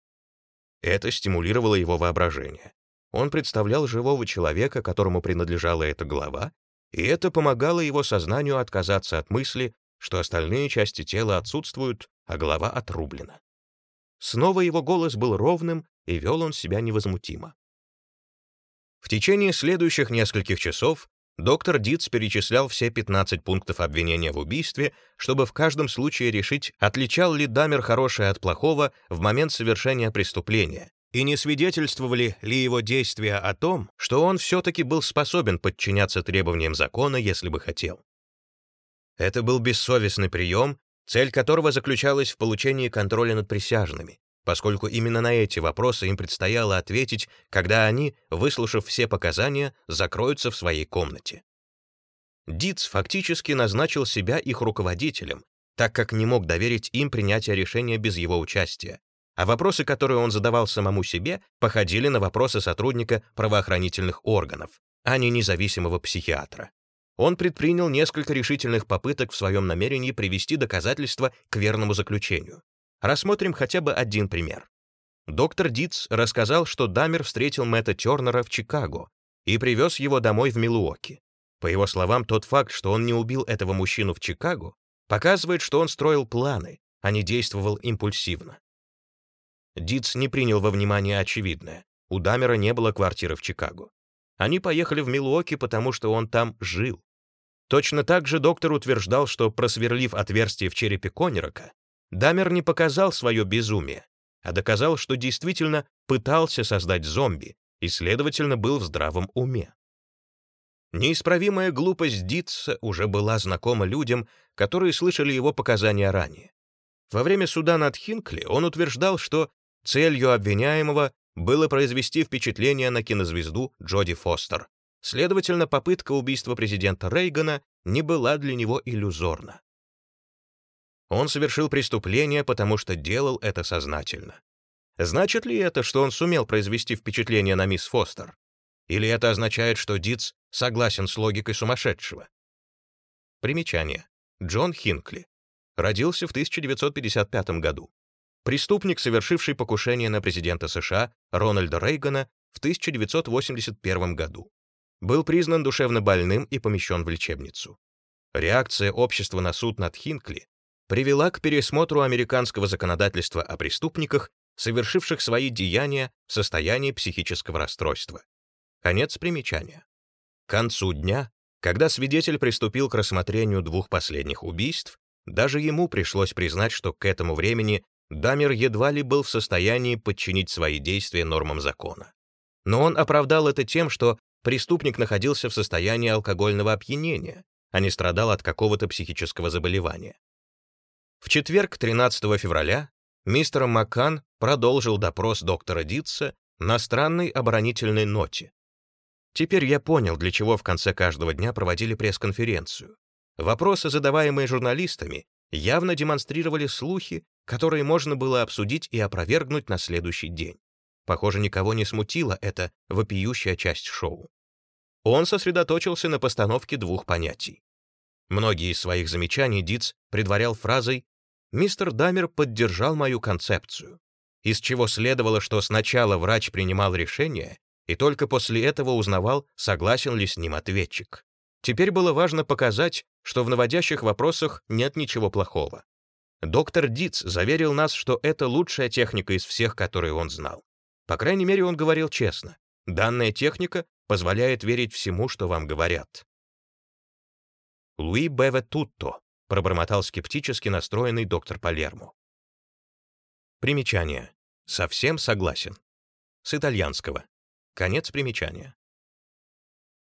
Это стимулировало его воображение. Он представлял живого человека, которому принадлежала эта голова, и это помогало его сознанию отказаться от мысли, что остальные части тела отсутствуют, а голова отрублена. Снова его голос был ровным, и вел он себя невозмутимо. В течение следующих нескольких часов доктор Диц перечислял все 15 пунктов обвинения в убийстве, чтобы в каждом случае решить, отличал ли Дамер хорошее от плохого в момент совершения преступления, и не свидетельствовали ли его действия о том, что он все-таки был способен подчиняться требованиям закона, если бы хотел. Это был бессовестный прием, цель которого заключалась в получении контроля над присяжными, поскольку именно на эти вопросы им предстояло ответить, когда они, выслушав все показания, закроются в своей комнате. Диц фактически назначил себя их руководителем, так как не мог доверить им принятие решения без его участия, а вопросы, которые он задавал самому себе, походили на вопросы сотрудника правоохранительных органов, а не независимого психиатра. Он предпринял несколько решительных попыток в своем намерении привести доказательства к верному заключению. Рассмотрим хотя бы один пример. Доктор Дитс рассказал, что Дамер встретил Мэтта Тернера в Чикаго и привез его домой в Милуоки. По его словам, тот факт, что он не убил этого мужчину в Чикаго, показывает, что он строил планы, а не действовал импульсивно. Дитс не принял во внимание очевидное. У Дамера не было квартиры в Чикаго. Они поехали в Милуоки, потому что он там жил. Точно так же доктор утверждал, что, просверлив отверстие в черепе Конерака, Дамер не показал свое безумие, а доказал, что действительно пытался создать зомби и, следовательно, был в здравом уме. Неисправимая глупость Дитса уже была знакома людям, которые слышали его показания ранее. Во время суда над Хинкли он утверждал, что целью обвиняемого было произвести впечатление на кинозвезду Джоди Фостер. Следовательно, попытка убийства президента Рейгана не была для него иллюзорна. Он совершил преступление, потому что делал это сознательно. Значит ли это, что он сумел произвести впечатление на мисс Фостер? Или это означает, что Диц согласен с логикой сумасшедшего? Примечание. Джон Хинкли. Родился в 1955 году. Преступник, совершивший покушение на президента США Рональда Рейгана в 1981 году. Был признан душевно больным и помещен в лечебницу. Реакция общества на суд над Хинкли привела к пересмотру американского законодательства о преступниках, совершивших свои деяния в состоянии психического расстройства. Конец примечания. К концу дня, когда свидетель приступил к рассмотрению двух последних убийств, даже ему пришлось признать, что к этому времени Дамер едва ли был в состоянии подчинить свои действия нормам закона. Но он оправдал это тем, что преступник находился в состоянии алкогольного опьянения, а не страдал от какого-то психического заболевания. В четверг, 13 февраля, мистер Маккан продолжил допрос доктора Дитса на странной оборонительной ноте. Теперь я понял, для чего в конце каждого дня проводили пресс-конференцию. Вопросы, задаваемые журналистами, явно демонстрировали слухи, которые можно было обсудить и опровергнуть на следующий день. Похоже, никого не смутила эта вопиющая часть шоу. Он сосредоточился на постановке двух понятий. Многие из своих замечаний Диц предварял фразой мистер Дамер поддержал мою концепцию, из чего следовало, что сначала врач принимал решение, и только после этого узнавал, согласен ли с ним ответчик. Теперь было важно показать, что в наводящих вопросах нет ничего плохого. Доктор Диц заверил нас, что это лучшая техника из всех, которые он знал. По крайней мере, он говорил честно. Данная техника позволяет верить всему, что вам говорят. Луи Беве Тутто, пробормотал скептически настроенный доктор Палермо. Примечание. Совсем согласен. С итальянского. Конец примечания.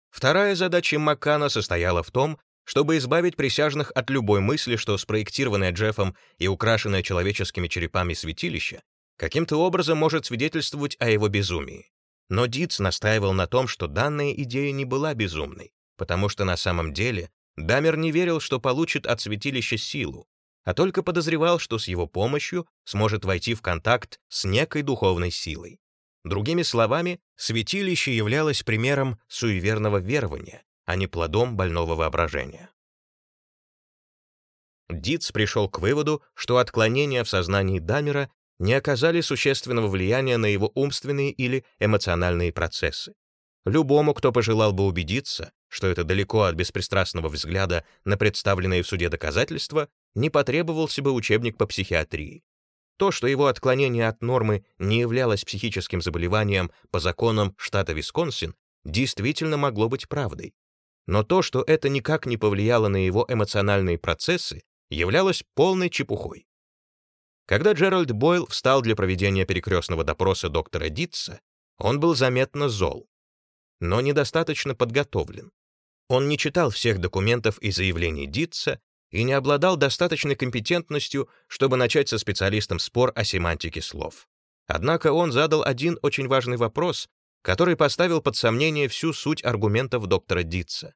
Вторая задача Маккана состояла в том, чтобы избавить присяжных от любой мысли, что спроектированное Джеффом и украшенное человеческими черепами святилище каким-то образом может свидетельствовать о его безумии. Но Диц настаивал на том, что данная идея не была безумной, потому что на самом деле Дамер не верил, что получит от святилища силу, а только подозревал, что с его помощью сможет войти в контакт с некой духовной силой. Другими словами, святилище являлось примером суеверного верования, а не плодом больного воображения. Диц пришел к выводу, что отклонения в сознании Дамера не оказали существенного влияния на его умственные или эмоциональные процессы. Любому, кто пожелал бы убедиться, что это далеко от беспристрастного взгляда на представленные в суде доказательства, не потребовался бы учебник по психиатрии. То, что его отклонение от нормы не являлось психическим заболеванием по законам штата Висконсин, действительно могло быть правдой. Но то, что это никак не повлияло на его эмоциональные процессы, являлось полной чепухой. Когда Джеральд Бойл встал для проведения перекрестного допроса доктора Дитса, он был заметно зол, но недостаточно подготовлен. Он не читал всех документов и заявлений Дитса и не обладал достаточной компетентностью, чтобы начать со специалистом спор о семантике слов. Однако он задал один очень важный вопрос, который поставил под сомнение всю суть аргументов доктора Дитса.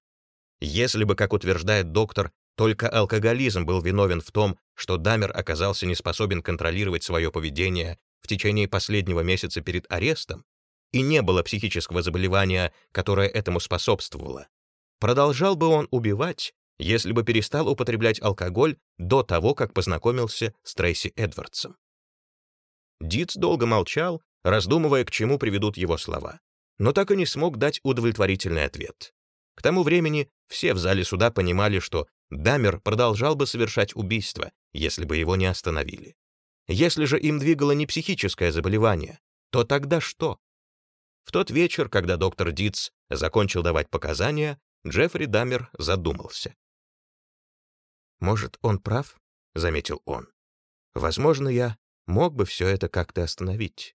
Если бы, как утверждает доктор, только алкоголизм был виновен в том, что Дамер оказался не способен контролировать свое поведение в течение последнего месяца перед арестом, и не было психического заболевания, которое этому способствовало, продолжал бы он убивать, если бы перестал употреблять алкоголь до того, как познакомился с Трейси Эдвардсом. Диц долго молчал, раздумывая, к чему приведут его слова, но так и не смог дать удовлетворительный ответ. К тому времени все в зале суда понимали, что Дамер продолжал бы совершать убийство, если бы его не остановили. Если же им двигало не психическое заболевание, то тогда что? В тот вечер, когда доктор Дитс закончил давать показания, Джеффри Дамер задумался. «Может, он прав?» — заметил он. «Возможно, я мог бы все это как-то остановить.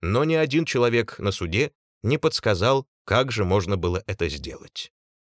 Но ни один человек на суде не подсказал, как же можно было это сделать.